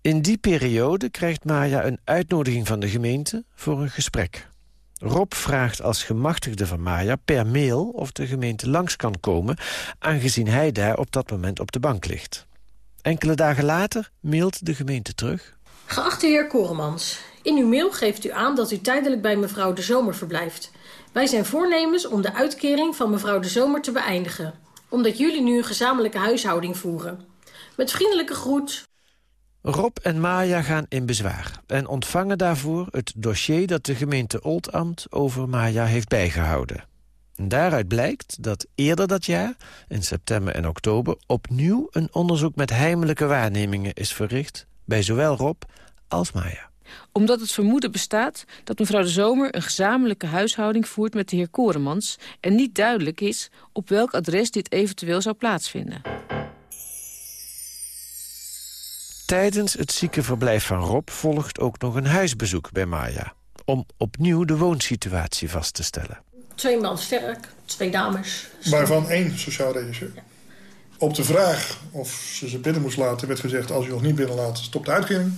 In die periode krijgt Maya een uitnodiging van de gemeente voor een gesprek. Rob vraagt als gemachtigde van Maya per mail of de gemeente langs kan komen... aangezien hij daar op dat moment op de bank ligt. Enkele dagen later mailt de gemeente terug. Geachte heer Koremans, in uw mail geeft u aan dat u tijdelijk bij mevrouw de Zomer verblijft... Wij zijn voornemens om de uitkering van mevrouw de Zomer te beëindigen. Omdat jullie nu een gezamenlijke huishouding voeren. Met vriendelijke groet. Rob en Maya gaan in bezwaar en ontvangen daarvoor het dossier dat de gemeente Oldambt over Maya heeft bijgehouden. En daaruit blijkt dat eerder dat jaar, in september en oktober, opnieuw een onderzoek met heimelijke waarnemingen is verricht bij zowel Rob als Maya omdat het vermoeden bestaat dat mevrouw de Zomer een gezamenlijke huishouding voert met de heer Koremans... en niet duidelijk is op welk adres dit eventueel zou plaatsvinden. Tijdens het ziekenverblijf van Rob volgt ook nog een huisbezoek bij Maya... om opnieuw de woonsituatie vast te stellen. Twee man sterk, twee dames. Waarvan één sociaal regisseur. Op de vraag of ze ze binnen moest laten werd gezegd... als u nog niet binnenlaat, stopt de uitkering.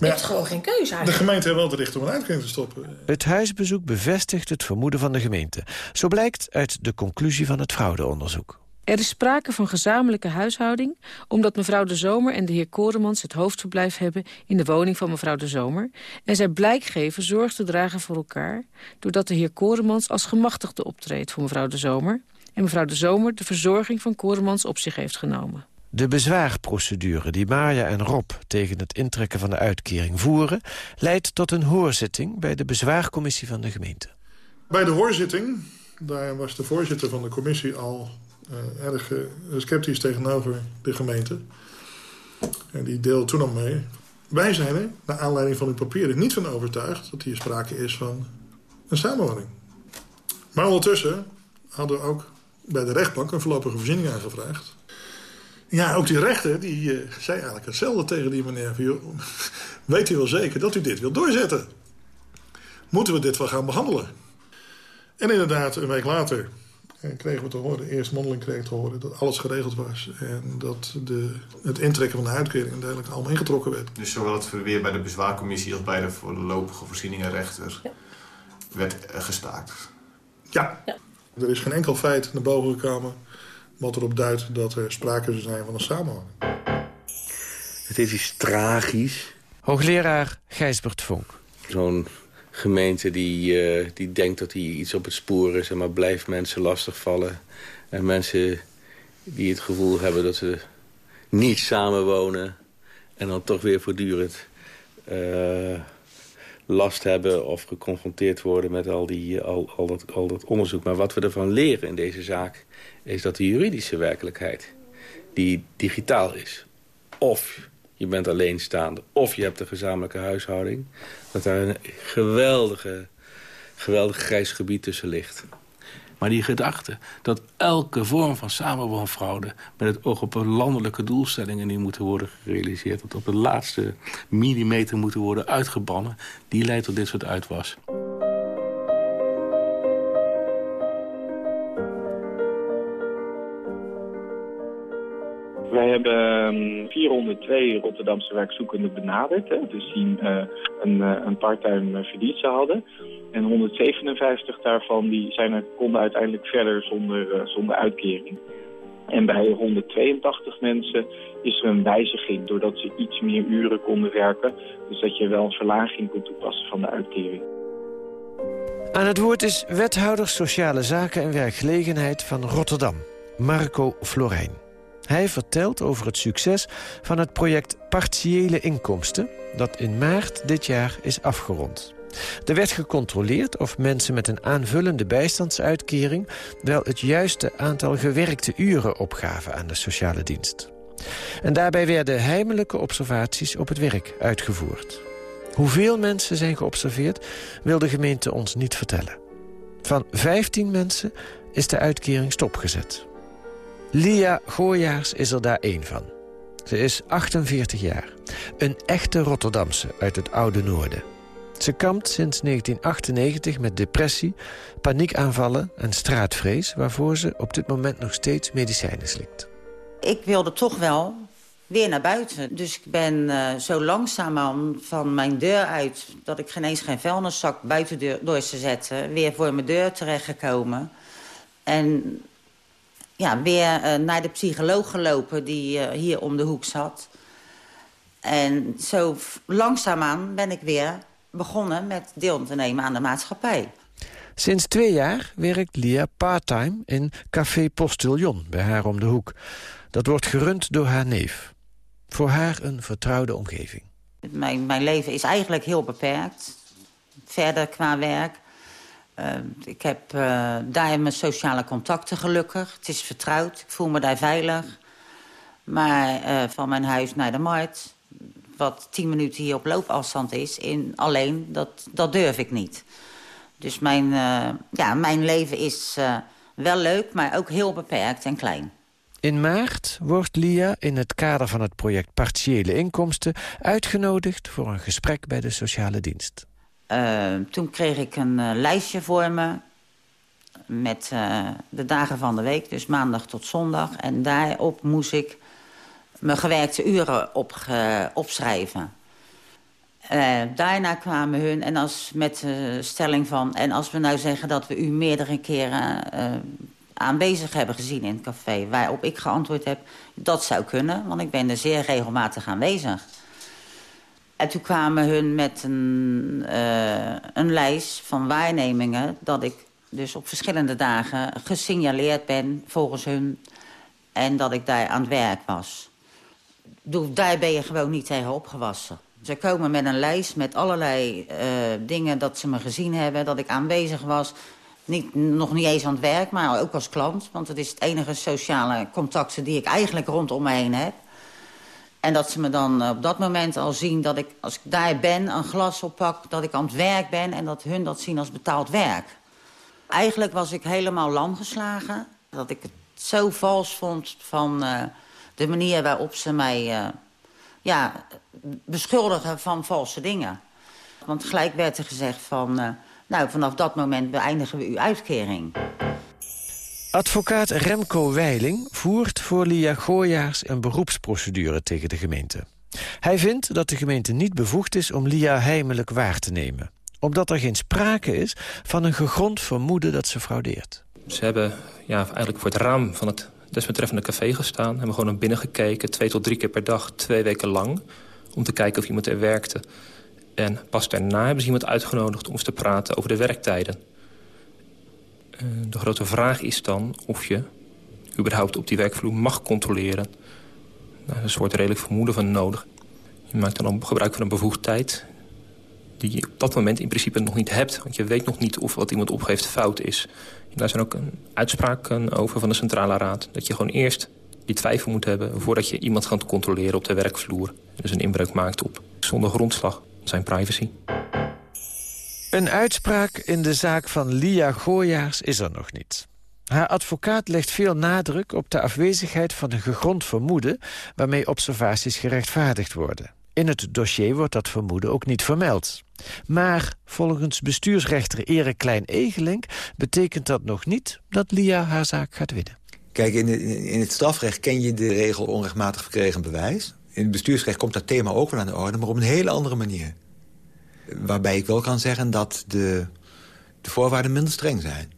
Je hebt gewoon geen keuze eigenlijk. De gemeente heeft wel de recht om een uitkering te stoppen. Het huisbezoek bevestigt het vermoeden van de gemeente. Zo blijkt uit de conclusie van het fraudeonderzoek. Er is sprake van gezamenlijke huishouding... omdat mevrouw de Zomer en de heer Koremans het hoofdverblijf hebben... in de woning van mevrouw de Zomer. En zij blijk geven zorg te dragen voor elkaar... doordat de heer Koremans als gemachtigde optreedt voor mevrouw de Zomer... en mevrouw de Zomer de verzorging van Koremans op zich heeft genomen. De bezwaarprocedure die Marja en Rob tegen het intrekken van de uitkering voeren... leidt tot een hoorzitting bij de bezwaarcommissie van de gemeente. Bij de hoorzitting, daar was de voorzitter van de commissie al uh, erg uh, sceptisch tegenover de gemeente. En die deelde toen al mee. Wij zijn er, naar aanleiding van uw papieren, niet van overtuigd... dat hier sprake is van een samenwoning. Maar ondertussen hadden we ook bij de rechtbank een voorlopige voorziening aangevraagd. Ja, ook die rechter die uh, zei eigenlijk hetzelfde tegen die meneer. Van, joh, weet u wel zeker dat u dit wilt doorzetten? Moeten we dit wel gaan behandelen? En inderdaad, een week later eh, kregen we te horen, eerst mondeling kregen te horen... dat alles geregeld was en dat de, het intrekken van de uitkering... dergelijke allemaal ingetrokken werd. Dus zowel het verweer bij de bezwaarcommissie als bij de voorlopige voorzieningenrechter... Ja. werd eh, gestaakt? Ja. ja. Er is geen enkel feit naar boven gekomen wat erop duidt dat er sprake zou zijn van een samenhang. Het is iets tragisch. Hoogleraar Gijsbert Vonk. Zo'n gemeente die, uh, die denkt dat hij iets op het spoor is... en maar blijft mensen lastigvallen. En mensen die het gevoel hebben dat ze niet samenwonen... en dan toch weer voortdurend uh, last hebben... of geconfronteerd worden met al, die, al, al, dat, al dat onderzoek. Maar wat we ervan leren in deze zaak... is dat de juridische werkelijkheid, die digitaal is... of je bent alleenstaande of je hebt een gezamenlijke huishouding... dat daar een geweldige, geweldig grijs gebied tussen ligt. Maar die gedachte dat elke vorm van samenwoonfraude... met het oog op landelijke doelstellingen die moeten worden gerealiseerd... dat op de laatste millimeter moeten worden uitgebannen... die leidt tot dit soort uitwas. Hebben 402 ehm, Rotterdamse werkzoekenden benaderd. Hè, dus die uh, een, uh, een parttime verdienste hadden. En 157 daarvan die zijn er, konden uiteindelijk verder zonder, zonder uitkering. En bij 182 mensen is er een wijziging doordat ze iets meer uren konden werken. Dus dat je wel een verlaging kunt toepassen van de uitkering. Aan het woord is wethouder Sociale Zaken en Werkgelegenheid van Rotterdam, Marco Florijn. Hij vertelt over het succes van het project Partiële Inkomsten... dat in maart dit jaar is afgerond. Er werd gecontroleerd of mensen met een aanvullende bijstandsuitkering... wel het juiste aantal gewerkte uren opgaven aan de sociale dienst. En daarbij werden heimelijke observaties op het werk uitgevoerd. Hoeveel mensen zijn geobserveerd, wil de gemeente ons niet vertellen. Van 15 mensen is de uitkering stopgezet. Lia Gooijaars is er daar één van. Ze is 48 jaar. Een echte Rotterdamse uit het oude noorden. Ze kampt sinds 1998 met depressie, paniekaanvallen en straatvrees... waarvoor ze op dit moment nog steeds medicijnen slikt. Ik wilde toch wel weer naar buiten. Dus ik ben uh, zo langzaam van mijn deur uit... dat ik geen eens geen vuilniszak buiten door te zetten... weer voor mijn deur terechtgekomen. En ja, weer uh, naar de psycholoog gelopen die uh, hier om de hoek zat. En zo langzaamaan ben ik weer begonnen met deel te nemen aan de maatschappij. Sinds twee jaar werkt Lia parttime in Café Postillon bij haar om de hoek. Dat wordt gerund door haar neef. Voor haar een vertrouwde omgeving. Mijn, mijn leven is eigenlijk heel beperkt. Verder qua werk. Uh, ik heb uh, daar mijn sociale contacten gelukkig. Het is vertrouwd, ik voel me daar veilig. Maar uh, van mijn huis naar de markt, wat tien minuten hier op loopafstand is... In, alleen, dat, dat durf ik niet. Dus mijn, ja, mijn leven is wel leuk, maar ook heel beperkt en klein. In maart wordt Lia in het kader van het project Partiële Inkomsten... uitgenodigd voor een gesprek bij de sociale dienst. Uh, toen kreeg ik een uh, lijstje voor me met uh, de dagen van de week, dus maandag tot zondag. En daarop moest ik mijn gewerkte uren op, opschrijven. daarna kwamen hun en als, met de stelling van... en als we nou zeggen dat we u meerdere keren aanwezig hebben gezien in het café... waarop ik geantwoord heb, dat zou kunnen, want ik ben er zeer regelmatig aanwezig. En toen kwamen hun met een, uh, een lijst van waarnemingen... dat ik dus op verschillende dagen gesignaleerd ben volgens hun... en dat ik daar aan het werk was. Daar ben je gewoon niet tegen opgewassen. Ze komen met een lijst met allerlei uh, dingen dat ze me gezien hebben... dat ik aanwezig was, niet, nog niet eens aan het werk, maar ook als klant. Want het is het enige sociale contacten die ik eigenlijk rondom me heen heb... En dat ze me dan op dat moment al zien dat ik, als ik daar ben, een glas oppak... dat ik aan het werk ben en dat hun dat zien als betaald werk. Eigenlijk was ik helemaal lam geslagen. Dat ik het zo vals vond van uh, de manier waarop ze mij uh, ja, beschuldigen van valse dingen. Want gelijk werd er gezegd van... Nou, vanaf dat moment beëindigen we uw uitkering. Advocaat Remco Weiling voert voor Lia Gooijaars een beroepsprocedure tegen de gemeente. Hij vindt dat de gemeente niet bevoegd is om Lia heimelijk waar te nemen. Omdat er geen sprake is van een gegrond vermoeden dat ze fraudeert. Ze hebben ja, eigenlijk voor het raam van het desbetreffende café gestaan. Hebben gewoon naar binnen gekeken, twee tot drie keer per dag, twee weken lang. Om te kijken of iemand er werkte. En pas daarna hebben ze iemand uitgenodigd om eens te praten over de werktijden. Eh, de grote vraag is dan of je überhaupt op die werkvloer mag controleren. Nou, er is een soort redelijk vermoeden van nodig. Je maakt dan gebruik van een bevoegdheid die je op dat moment in principe nog niet hebt. Want je weet nog niet of wat iemand opgeeft fout is. Daar zijn ook uitspraken over van de Centrale Raad. Dat je gewoon eerst die twijfel moet hebben... voordat je iemand gaat controleren op de werkvloer. Dus een inbreuk maakt op zonder grondslag zijn privacy. Een uitspraak in de zaak van Lia Gooijaars is er nog niet. Haar advocaat legt veel nadruk op de afwezigheid van een gegrond vermoeden... waarmee observaties gerechtvaardigd worden. In het dossier wordt dat vermoeden ook niet vermeld. Maar volgens bestuursrechter Erik Klein-Egelink... betekent dat nog niet dat Lia haar zaak gaat winnen. Kijk, in, in het strafrecht ken je de regel onrechtmatig verkregen bewijs. In het bestuursrecht komt dat thema ook wel aan de orde... maar op een hele andere manier. Waarbij ik wel kan zeggen dat de, de voorwaarden minder streng zijn.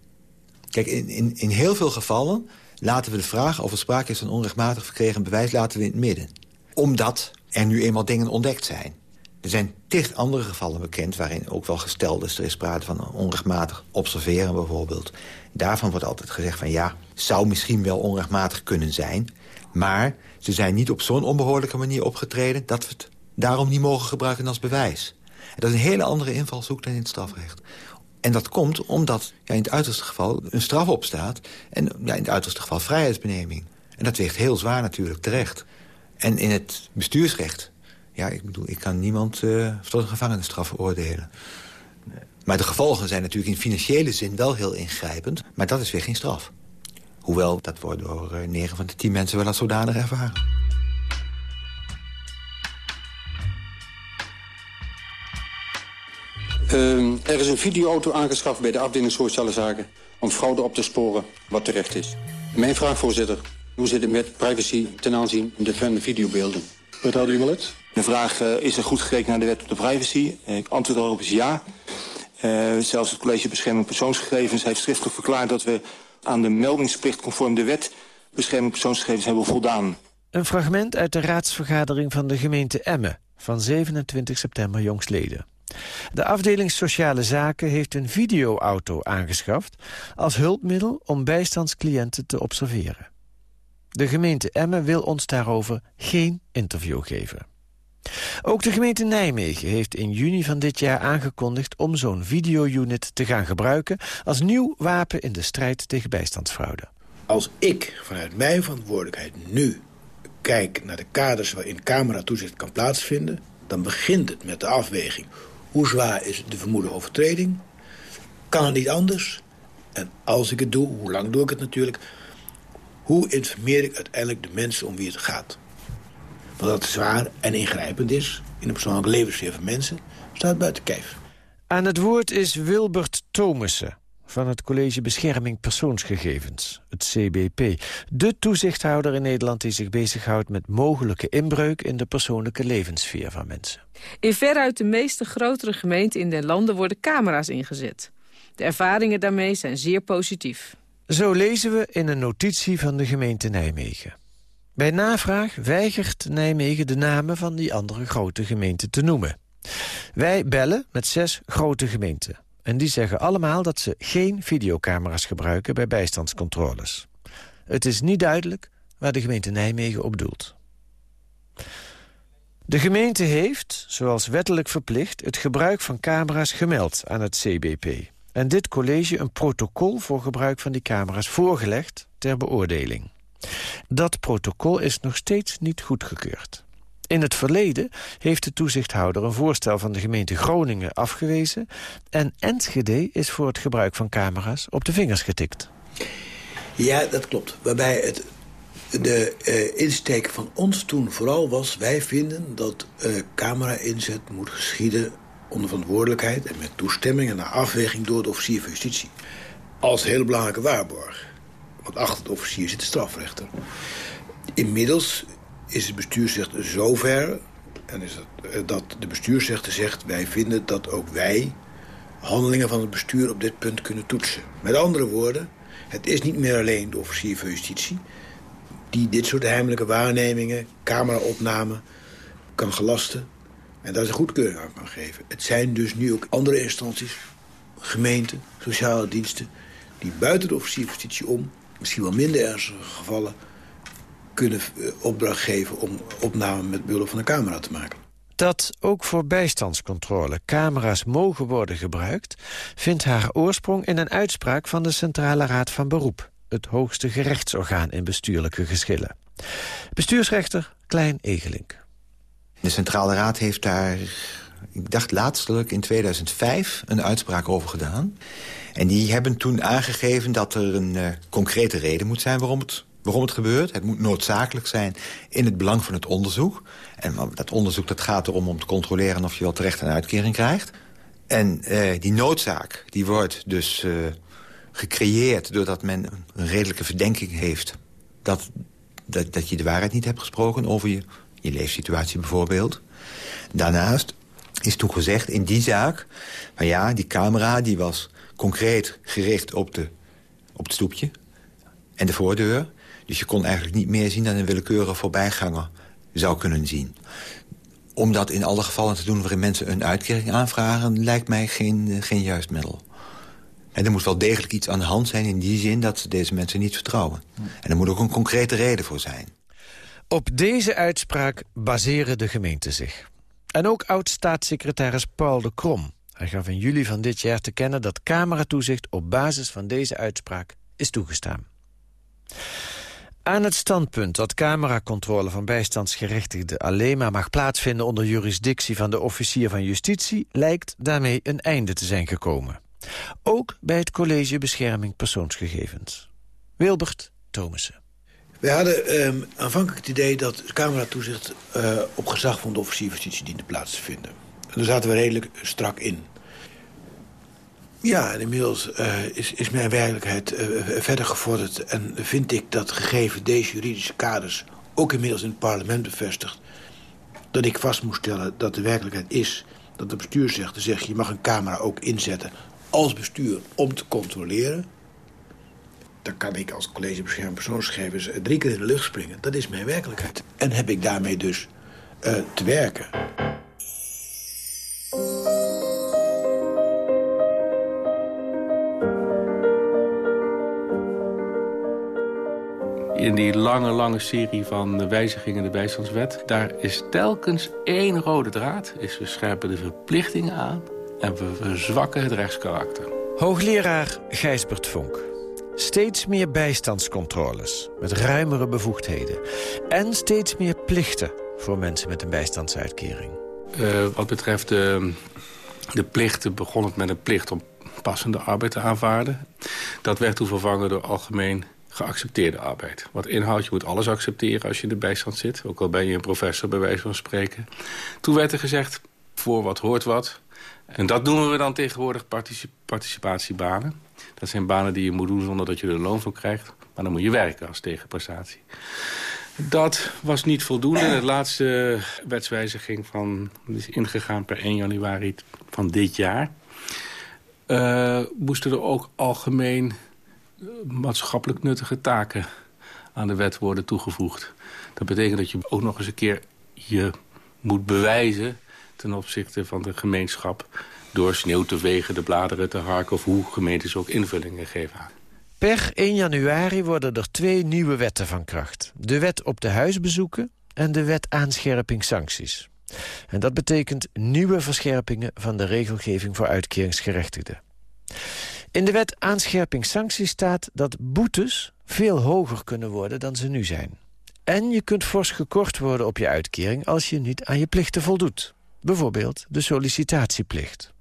Kijk, in, in, in heel veel gevallen laten we de vraag of er sprake is van onrechtmatig verkregen bewijs laten we in het midden. Omdat er nu eenmaal dingen ontdekt zijn. Er zijn tig andere gevallen bekend waarin ook wel gesteld is... er is sprake van onrechtmatig observeren bijvoorbeeld. Daarvan wordt altijd gezegd van ja, zou misschien wel onrechtmatig kunnen zijn... maar ze zijn niet op zo'n onbehoorlijke manier opgetreden... dat we het daarom niet mogen gebruiken als bewijs. Dat is een hele andere invalshoek dan in het strafrecht. En dat komt omdat in het uiterste geval een straf opstaat... en ja, in het uiterste geval vrijheidsbeneming. En dat weegt heel zwaar natuurlijk terecht. En in het bestuursrecht... ja, ik bedoel, ik kan niemand uh, tot een gevangenisstraf veroordelen. Maar de gevolgen zijn natuurlijk in financiële zin wel heel ingrijpend... maar dat is weer geen straf. Hoewel, dat wordt door uh, 9 van de 10 mensen wel als zodanig ervaren. Uh, er is een videoauto aangeschaft bij de afdeling Sociale Zaken... om fraude op te sporen wat terecht is. Mijn vraag, voorzitter. Hoe zit het met privacy ten aanzien van de videobeelden? Wethouder Jumelet. De vraag uh, is er goed gekeken naar de wet op de privacy? Uh, ik antwoord daarop is ja. Uh, zelfs het College Bescherming Persoonsgegevens heeft schriftelijk verklaard... dat we aan de meldingsplicht conform de wet Bescherming Persoonsgegevens hebben voldaan. Een fragment uit de raadsvergadering van de gemeente Emmen... van 27 september jongstleden. De afdeling Sociale Zaken heeft een videoauto aangeschaft... als hulpmiddel om bijstandscliënten te observeren. De gemeente Emmen wil ons daarover geen interview geven. Ook de gemeente Nijmegen heeft in juni van dit jaar aangekondigd... om zo'n video-unit te gaan gebruiken als nieuw wapen in de strijd tegen bijstandsfraude. Als ik vanuit mijn verantwoordelijkheid nu kijk naar de kaders waarin cameratoezicht kan plaatsvinden... dan begint het met de afweging. Hoe zwaar is de vermoeden overtreding? Kan het niet anders? En als ik het doe, hoe lang doe ik het natuurlijk... Hoe informeer ik uiteindelijk de mensen om wie het gaat? Want dat zwaar en ingrijpend is in de persoonlijke levenssfeer van mensen... staat buiten kijf. Aan het woord is Wilbert Thomussen van het College Bescherming Persoonsgegevens, het CBP. De toezichthouder in Nederland die zich bezighoudt met mogelijke inbreuk in de persoonlijke levenssfeer van mensen. In veruit de meeste grotere gemeenten in den landen worden camera's ingezet. De ervaringen daarmee zijn zeer positief. Zo lezen we in een notitie van de gemeente Nijmegen. Bij navraag weigert Nijmegen de namen van die andere grote gemeenten te noemen. Wij bellen met zes grote gemeenten. En die zeggen allemaal dat ze geen videocamera's gebruiken bij bijstandscontroles. Het is niet duidelijk waar de gemeente Nijmegen op doelt. De gemeente heeft, zoals wettelijk verplicht... het gebruik van camera's gemeld aan het CBP en dit college een protocol voor gebruik van die camera's voorgelegd ter beoordeling. Dat protocol is nog steeds niet goedgekeurd. In het verleden heeft de toezichthouder een voorstel van de gemeente Groningen afgewezen... en Enschede is voor het gebruik van camera's op de vingers getikt. Ja, dat klopt. Waarbij het de uh, insteek van ons toen vooral was... wij vinden dat uh, camera-inzet moet geschieden onder verantwoordelijkheid... en met toestemming en naar afweging door de officier van justitie. Als hele belangrijke waarborg. Want achter de officier zit de strafrechter. Inmiddels is het bestuursrecht zover... En is dat, uh, dat de bestuursrechter zegt... wij vinden dat ook wij handelingen van het bestuur op dit punt kunnen toetsen. Met andere woorden, het is niet meer alleen de officier van justitie... die dit soort heimelijke waarnemingen, cameraopnamen kan gelasten... en daar zijn goedkeuring aan kan geven. Het zijn dus nu ook andere instanties, gemeenten, sociale diensten... die buiten de officier van justitie om, misschien wel minder ernstige gevallen... kunnen opdracht geven om opname met behulp van een camera te maken. Dat ook voor bijstandscontrole camera's mogen worden gebruikt... vindt haar oorsprong in een uitspraak van de Centrale Raad van Beroep... het hoogste gerechtsorgaan in bestuurlijke geschillen. Bestuursrechter Klein Egelink. De Centrale Raad heeft daar, ik dacht laatstelijk in 2005... een uitspraak over gedaan. En die hebben toen aangegeven dat er een uh, concrete reden moet zijn... waarom het waarom het gebeurt. Het moet noodzakelijk zijn in het belang van het onderzoek. En dat onderzoek dat gaat erom om te controleren of je wel terecht een uitkering krijgt. En uh, die noodzaak die wordt dus uh, gecreëerd doordat men een redelijke verdenking heeft... Dat, dat, dat je de waarheid niet hebt gesproken over je, je leefsituatie bijvoorbeeld. Daarnaast is toen gezegd in die zaak... van ja, die camera die was concreet gericht op, de, op het stoepje en de voordeur... Dus je kon eigenlijk niet meer zien dan een willekeurige voorbijganger zou kunnen zien. Om dat in alle gevallen te doen waarin mensen een uitkering aanvragen... lijkt mij geen, geen juist middel. En er moet wel degelijk iets aan de hand zijn in die zin dat ze deze mensen niet vertrouwen. En er moet ook een concrete reden voor zijn. Op deze uitspraak baseren de gemeenten zich. En ook oud-staatssecretaris Paul de Krom. Hij gaf in juli van dit jaar te kennen dat cameratoezicht op basis van deze uitspraak is toegestaan. Aan het standpunt dat cameracontrole van bijstandsgerechtigden alleen maar mag plaatsvinden onder jurisdictie van de officier van justitie lijkt daarmee een einde te zijn gekomen. Ook bij het College Bescherming Persoonsgegevens. Wilbert Thomassen. We hadden um, aanvankelijk het idee dat cameratoezicht uh, op gezag van de officier van justitie diende plaats te vinden. En daar zaten we redelijk strak in. Ja, inmiddels uh, is, is mijn werkelijkheid uh, verder gevorderd... en vind ik dat gegeven deze juridische kaders... ook inmiddels in het parlement bevestigd... dat ik vast moet stellen dat de werkelijkheid is... dat de bestuur zegt, zeg je mag een camera ook inzetten als bestuur om te controleren... dan kan ik als college bescherming persoonsgegevens drie keer in de lucht springen. Dat is mijn werkelijkheid. En heb ik daarmee dus te werken. In die lange, lange serie van wijzigingen in de bijstandswet... daar is telkens één rode draad. Is we scherpen de verplichtingen aan en we verzwakken het rechtskarakter. Hoogleraar Gijsbert Vonk. Steeds meer bijstandscontroles met ruimere bevoegdheden. En steeds meer plichten voor mensen met een bijstandsuitkering. Uh, wat betreft de, de plichten begon het met een plicht om passende arbeid te aanvaarden. Dat werd toen vervangen door algemeen geaccepteerde arbeid. Wat inhoudt, je moet alles accepteren als je in de bijstand zit. Ook al ben je een professor, bij wijze van spreken. Toen werd er gezegd, voor wat hoort wat. En dat noemen we dan tegenwoordig particip participatiebanen. Dat zijn banen die je moet doen zonder dat je er loon voor krijgt. Maar dan moet je werken als tegenprestatie. Dat was niet voldoende. De laatste wetswijziging van, is ingegaan per 1 januari van dit jaar. Uh, moesten er ook algemeen maatschappelijk nuttige taken aan de wet worden toegevoegd. Dat betekent dat je ook nog eens een keer je moet bewijzen ten opzichte van de gemeenschap... door sneeuw te wegen, de bladeren te harken... of hoe gemeentes ook invullingen geven aan. Per 1 januari worden er twee nieuwe wetten van kracht. De wet op de huisbezoeken en de wet aanscherping sancties. En dat betekent nieuwe verscherpingen van de regelgeving voor uitkeringsgerechtigden. In de wet aanscherping sancties staat dat boetes veel hoger kunnen worden dan ze nu zijn. En je kunt fors gekort worden op je uitkering als je niet aan je plichten voldoet. Bijvoorbeeld de sollicitatieplicht.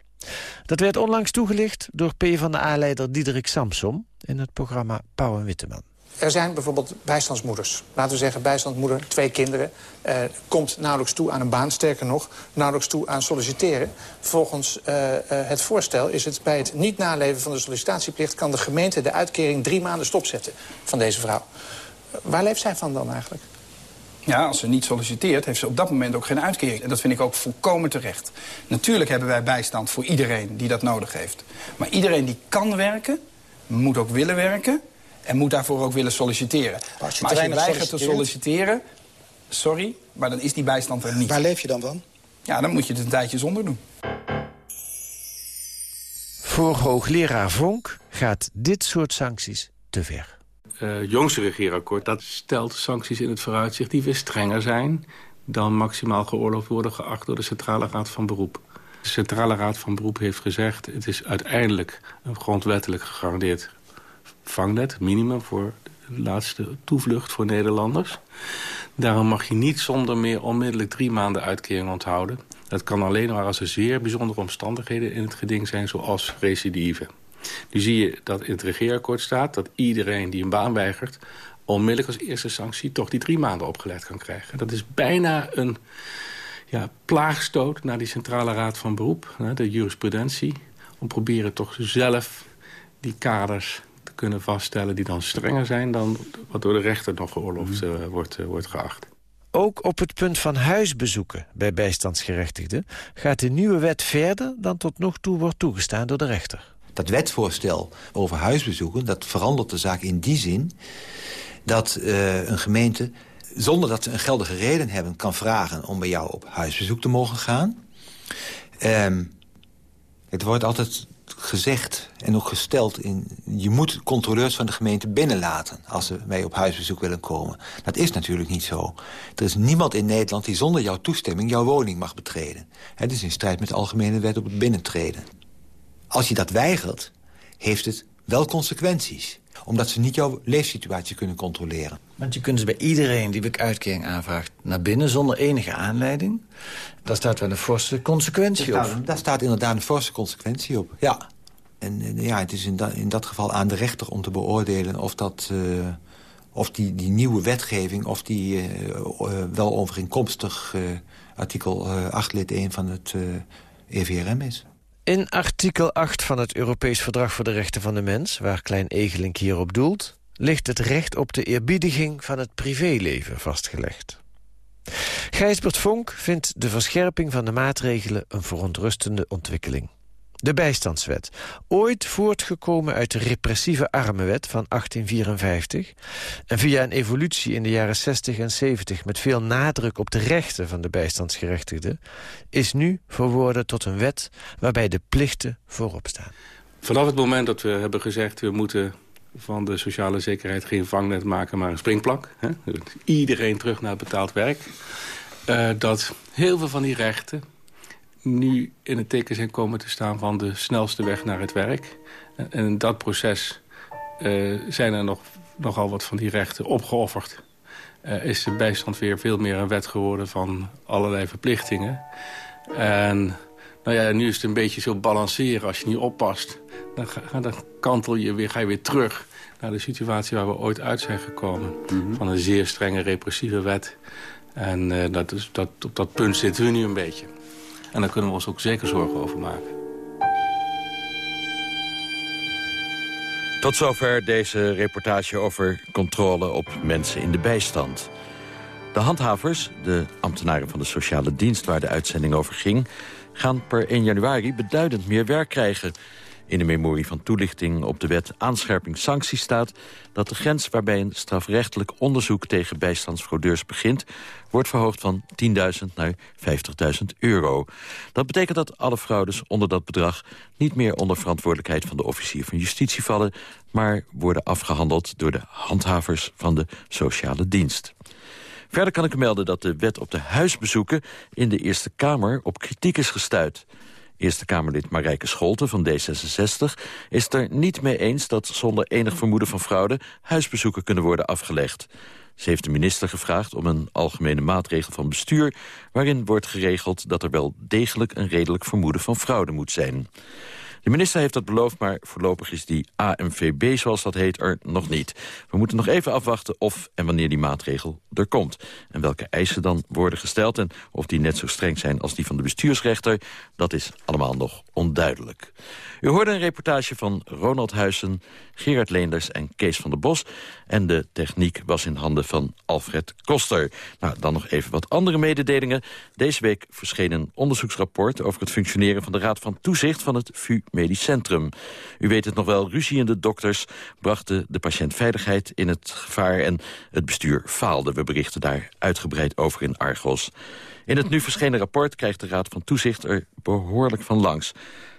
Dat werd onlangs toegelicht door PvdA-leider Diederik Samsom in het programma Pauw en Witteman. Er zijn bijvoorbeeld bijstandsmoeders. Laten we zeggen, bijstandsmoeder, twee kinderen... Uh, komt nauwelijks toe aan een baan, sterker nog... nauwelijks toe aan solliciteren. Volgens uh, uh, het voorstel is het bij het niet naleven van de sollicitatieplicht... kan de gemeente de uitkering drie maanden stopzetten van deze vrouw. waar leeft zij van dan eigenlijk? Ja, als ze niet solliciteert, heeft ze op dat moment ook geen uitkering. En dat vind ik ook volkomen terecht. Natuurlijk hebben wij bijstand voor iedereen die dat nodig heeft. Maar iedereen die kan werken, moet ook willen werken... en moet daarvoor ook willen solliciteren. Maar als je, maar als je weigert te solliciteren, sorry, maar dan is die bijstand er niet. Waar leef je dan van? Ja, dan moet je het een tijdje zonder doen. Voor hoogleraar Vonk gaat dit soort sancties te ver uh, jongste regeerakkoord... dat stelt sancties in het vooruitzicht die weer strenger zijn... dan maximaal geoorloofd worden geacht door de Centrale Raad van Beroep. De Centrale Raad van Beroep heeft gezegd... het is uiteindelijk een grondwettelijk gegarandeerd vangnet... minimum voor de laatste toevlucht voor Nederlanders. Daarom mag je niet zonder meer onmiddellijk drie maanden uitkering onthouden. Dat kan alleen maar als er zeer bijzondere omstandigheden in het geding zijn... zoals recidive. Nu zie je dat in het regeerakkoord staat... dat iedereen die een baan weigert... onmiddellijk als eerste sanctie toch die drie maanden opgelegd kan krijgen. Dat is bijna een ja, plaagstoot naar die Centrale Raad van Beroep, de jurisprudentie... om proberen toch zelf die kaders kunnen vaststellen... die dan strenger zijn dan wat door de rechter nog geoorloofd uh, wordt, uh, wordt geacht. Ook op het punt van huisbezoeken bij bijstandsgerechtigden... gaat de nieuwe wet verder dan tot nog toe wordt toegestaan door de rechter. Dat wetsvoorstel over huisbezoeken, dat verandert de zaak in die zin... dat uh, een gemeente, zonder dat ze een geldige reden hebben... kan vragen om bij jou op huisbezoek te mogen gaan. Um, het wordt altijd gezegd en ook gesteld... In, je moet controleurs van de gemeente binnenlaten... als ze bij op huisbezoek willen komen. Dat is natuurlijk niet zo. Er is niemand in Nederland die zonder jouw toestemming... jouw woning mag betreden. Het is in strijd met de algemene wet op het binnentreden. Als je dat weigert, heeft het wel consequenties omdat ze niet jouw leefsituatie kunnen controleren. Want je kunt dus bij iedereen die uitkering aanvraagt... naar binnen zonder enige aanleiding. Daar staat wel een forse consequentie op. Daar staat inderdaad een forse consequentie op, ja. En ja, het is in, in dat geval aan de rechter om te beoordelen... of, dat, uh, of die, die nieuwe wetgeving of die uh, uh, wel overeenkomstig... artikel 8 lid 1 van het EVRM is. In artikel 8 van het Europees Verdrag voor de Rechten van de Mens... waar Klein Egelink hierop doelt... ligt het recht op de eerbiediging van het privéleven vastgelegd. Gijsbert Vonk vindt de verscherping van de maatregelen... een verontrustende ontwikkeling. De bijstandswet, ooit voortgekomen uit de repressieve armenwet van 1854... en via een evolutie in de jaren 60 en 70 met veel nadruk op de rechten van de bijstandsgerechtigden... is nu verworden tot een wet waarbij de plichten voorop staan. Vanaf het moment dat we hebben gezegd... we moeten van de sociale zekerheid geen vangnet maken, maar een springplank. Hè? Iedereen terug naar betaald werk. Uh, dat heel veel van die rechten nu in het teken zijn komen te staan van de snelste weg naar het werk. En in dat proces uh, zijn er nog, nogal wat van die rechten opgeofferd. Uh, is de bijstand weer veel meer een wet geworden van allerlei verplichtingen. En nou ja, nu is het een beetje zo balanceren. Als je niet oppast, dan, ga, dan kantel je weer, ga je weer terug naar de situatie waar we ooit uit zijn gekomen. Mm -hmm. Van een zeer strenge repressieve wet. En uh, dat is, dat, op dat punt zitten we nu een beetje. En daar kunnen we ons ook zeker zorgen over maken. Tot zover deze reportage over controle op mensen in de bijstand. De handhavers, de ambtenaren van de sociale dienst waar de uitzending over ging... gaan per 1 januari beduidend meer werk krijgen. In de memorie van toelichting op de wet aanscherping sancties staat... dat de grens waarbij een strafrechtelijk onderzoek tegen bijstandsfraudeurs begint... wordt verhoogd van 10.000 naar 50.000 euro. Dat betekent dat alle fraudes onder dat bedrag... niet meer onder verantwoordelijkheid van de officier van justitie vallen... maar worden afgehandeld door de handhavers van de sociale dienst. Verder kan ik melden dat de wet op de huisbezoeken... in de Eerste Kamer op kritiek is gestuurd. Eerste Kamerlid Marijke Scholten van D66 is er niet mee eens dat zonder enig vermoeden van fraude huisbezoeken kunnen worden afgelegd. Ze heeft de minister gevraagd om een algemene maatregel van bestuur... waarin wordt geregeld dat er wel degelijk een redelijk vermoeden van fraude moet zijn. De minister heeft dat beloofd, maar voorlopig is die AMVB, zoals dat heet, er nog niet. We moeten nog even afwachten of en wanneer die maatregel er komt. En welke eisen dan worden gesteld en of die net zo streng zijn als die van de bestuursrechter, dat is allemaal nog onduidelijk. U hoorde een reportage van Ronald Huizen, Gerard Leenders en Kees van der Bos. En de techniek was in handen van Alfred Koster. Nou, dan nog even wat andere mededelingen. Deze week verscheen een onderzoeksrapport over het functioneren van de Raad van Toezicht van het VU Medisch Centrum. U weet het nog wel, ruziende dokters brachten de patiëntveiligheid in het gevaar en het bestuur faalde. We berichten daar uitgebreid over in Argos. In het nu verschenen rapport krijgt de Raad van Toezicht er behoorlijk van langs.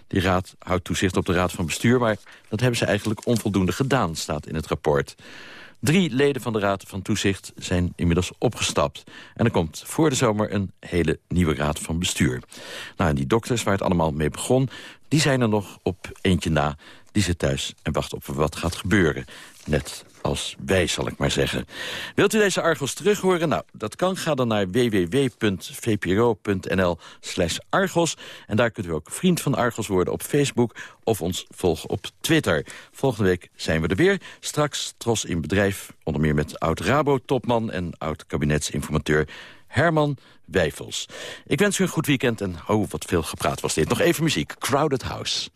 Die raad houdt toezicht op de raad van bestuur... maar dat hebben ze eigenlijk onvoldoende gedaan, staat in het rapport. Drie leden van de Raad van Toezicht zijn inmiddels opgestapt. En er komt voor de zomer een hele nieuwe Raad van Bestuur. Nou, en die dokters waar het allemaal mee begon... die zijn er nog op eentje na. Die zit thuis en wacht op wat gaat gebeuren. Net als wij, zal ik maar zeggen. Wilt u deze Argos terughoren? Nou, dat kan. Ga dan naar www.vpro.nl slash Argos. En daar kunt u ook vriend van Argos worden op Facebook... of ons volgen op Twitter. Volgende week zijn we er weer. Straks Tros in Bedrijf, onder meer met oud-Rabo-topman... en oud-kabinetsinformateur Herman Wijfels. Ik wens u een goed weekend en oh, wat veel gepraat was dit. Nog even muziek. Crowded House.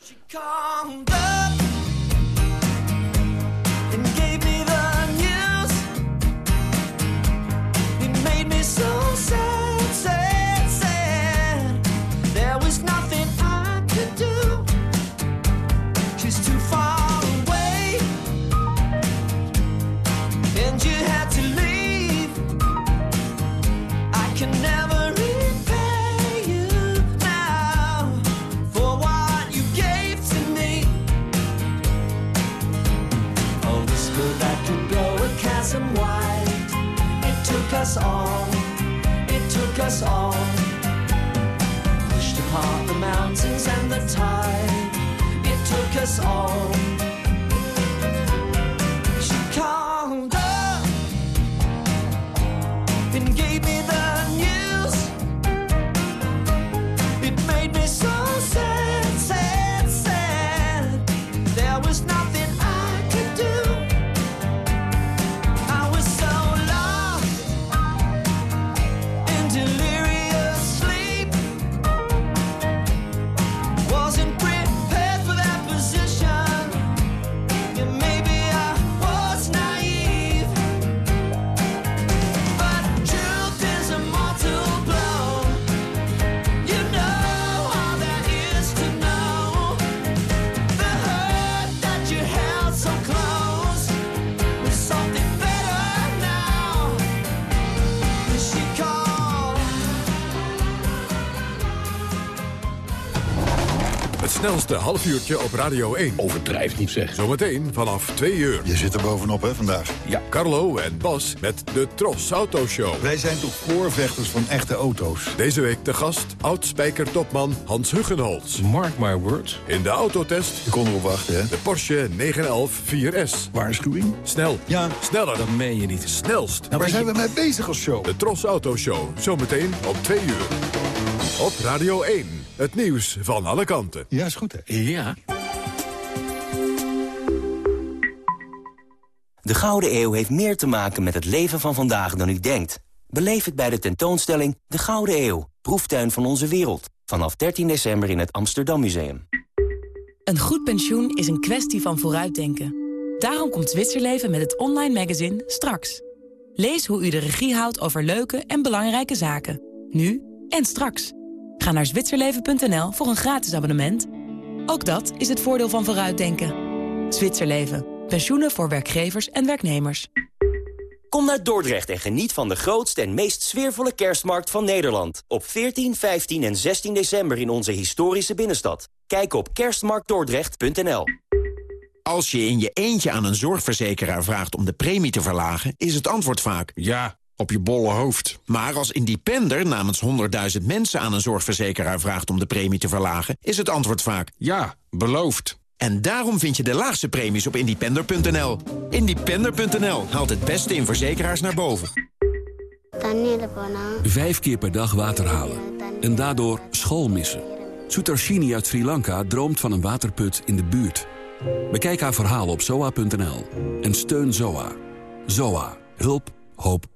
Het snelste halfuurtje op Radio 1. Overdrijf niet zeg. Zometeen vanaf 2 uur. Je zit er bovenop hè vandaag. Ja. Carlo en Bas met de Tros Autoshow. Wij zijn toch voorvechters van echte auto's. Deze week de gast, oud-spijker-topman Hans Huggenholz. Mark my words. In de autotest Je kon erop wachten hè. de Porsche 911 4S. Waarschuwing? Snel. Ja. Sneller. Dat meen je niet. Snelst. Nou, waar zijn we mee bezig als show? De Tros Autoshow. Zometeen op 2 uur. Op Radio 1. Het nieuws van alle kanten. Ja, is goed hè. Ja. De Gouden Eeuw heeft meer te maken met het leven van vandaag dan u denkt. Beleef het bij de tentoonstelling De Gouden Eeuw, proeftuin van onze wereld. Vanaf 13 december in het Amsterdam Museum. Een goed pensioen is een kwestie van vooruitdenken. Daarom komt Zwitserleven met het online magazine Straks. Lees hoe u de regie houdt over leuke en belangrijke zaken. Nu en straks. Ga naar zwitserleven.nl voor een gratis abonnement. Ook dat is het voordeel van vooruitdenken. Zwitserleven. Pensioenen voor werkgevers en werknemers. Kom naar Dordrecht en geniet van de grootste en meest sfeervolle kerstmarkt van Nederland. Op 14, 15 en 16 december in onze historische binnenstad. Kijk op kerstmarktdordrecht.nl Als je in je eentje aan een zorgverzekeraar vraagt om de premie te verlagen... is het antwoord vaak... Ja, op je bolle hoofd. Maar als independer namens 100.000 mensen aan een zorgverzekeraar vraagt... om de premie te verlagen, is het antwoord vaak... Ja, beloofd. En daarom vind je de laagste premies op independer.nl. Independer.nl haalt het beste in verzekeraars naar boven. Vijf keer per dag water halen. En daardoor school missen. Sutarshini uit Sri Lanka droomt van een waterput in de buurt. Bekijk haar verhaal op zoa.nl en steun Zoa. Zoa. Hulp. Hoop.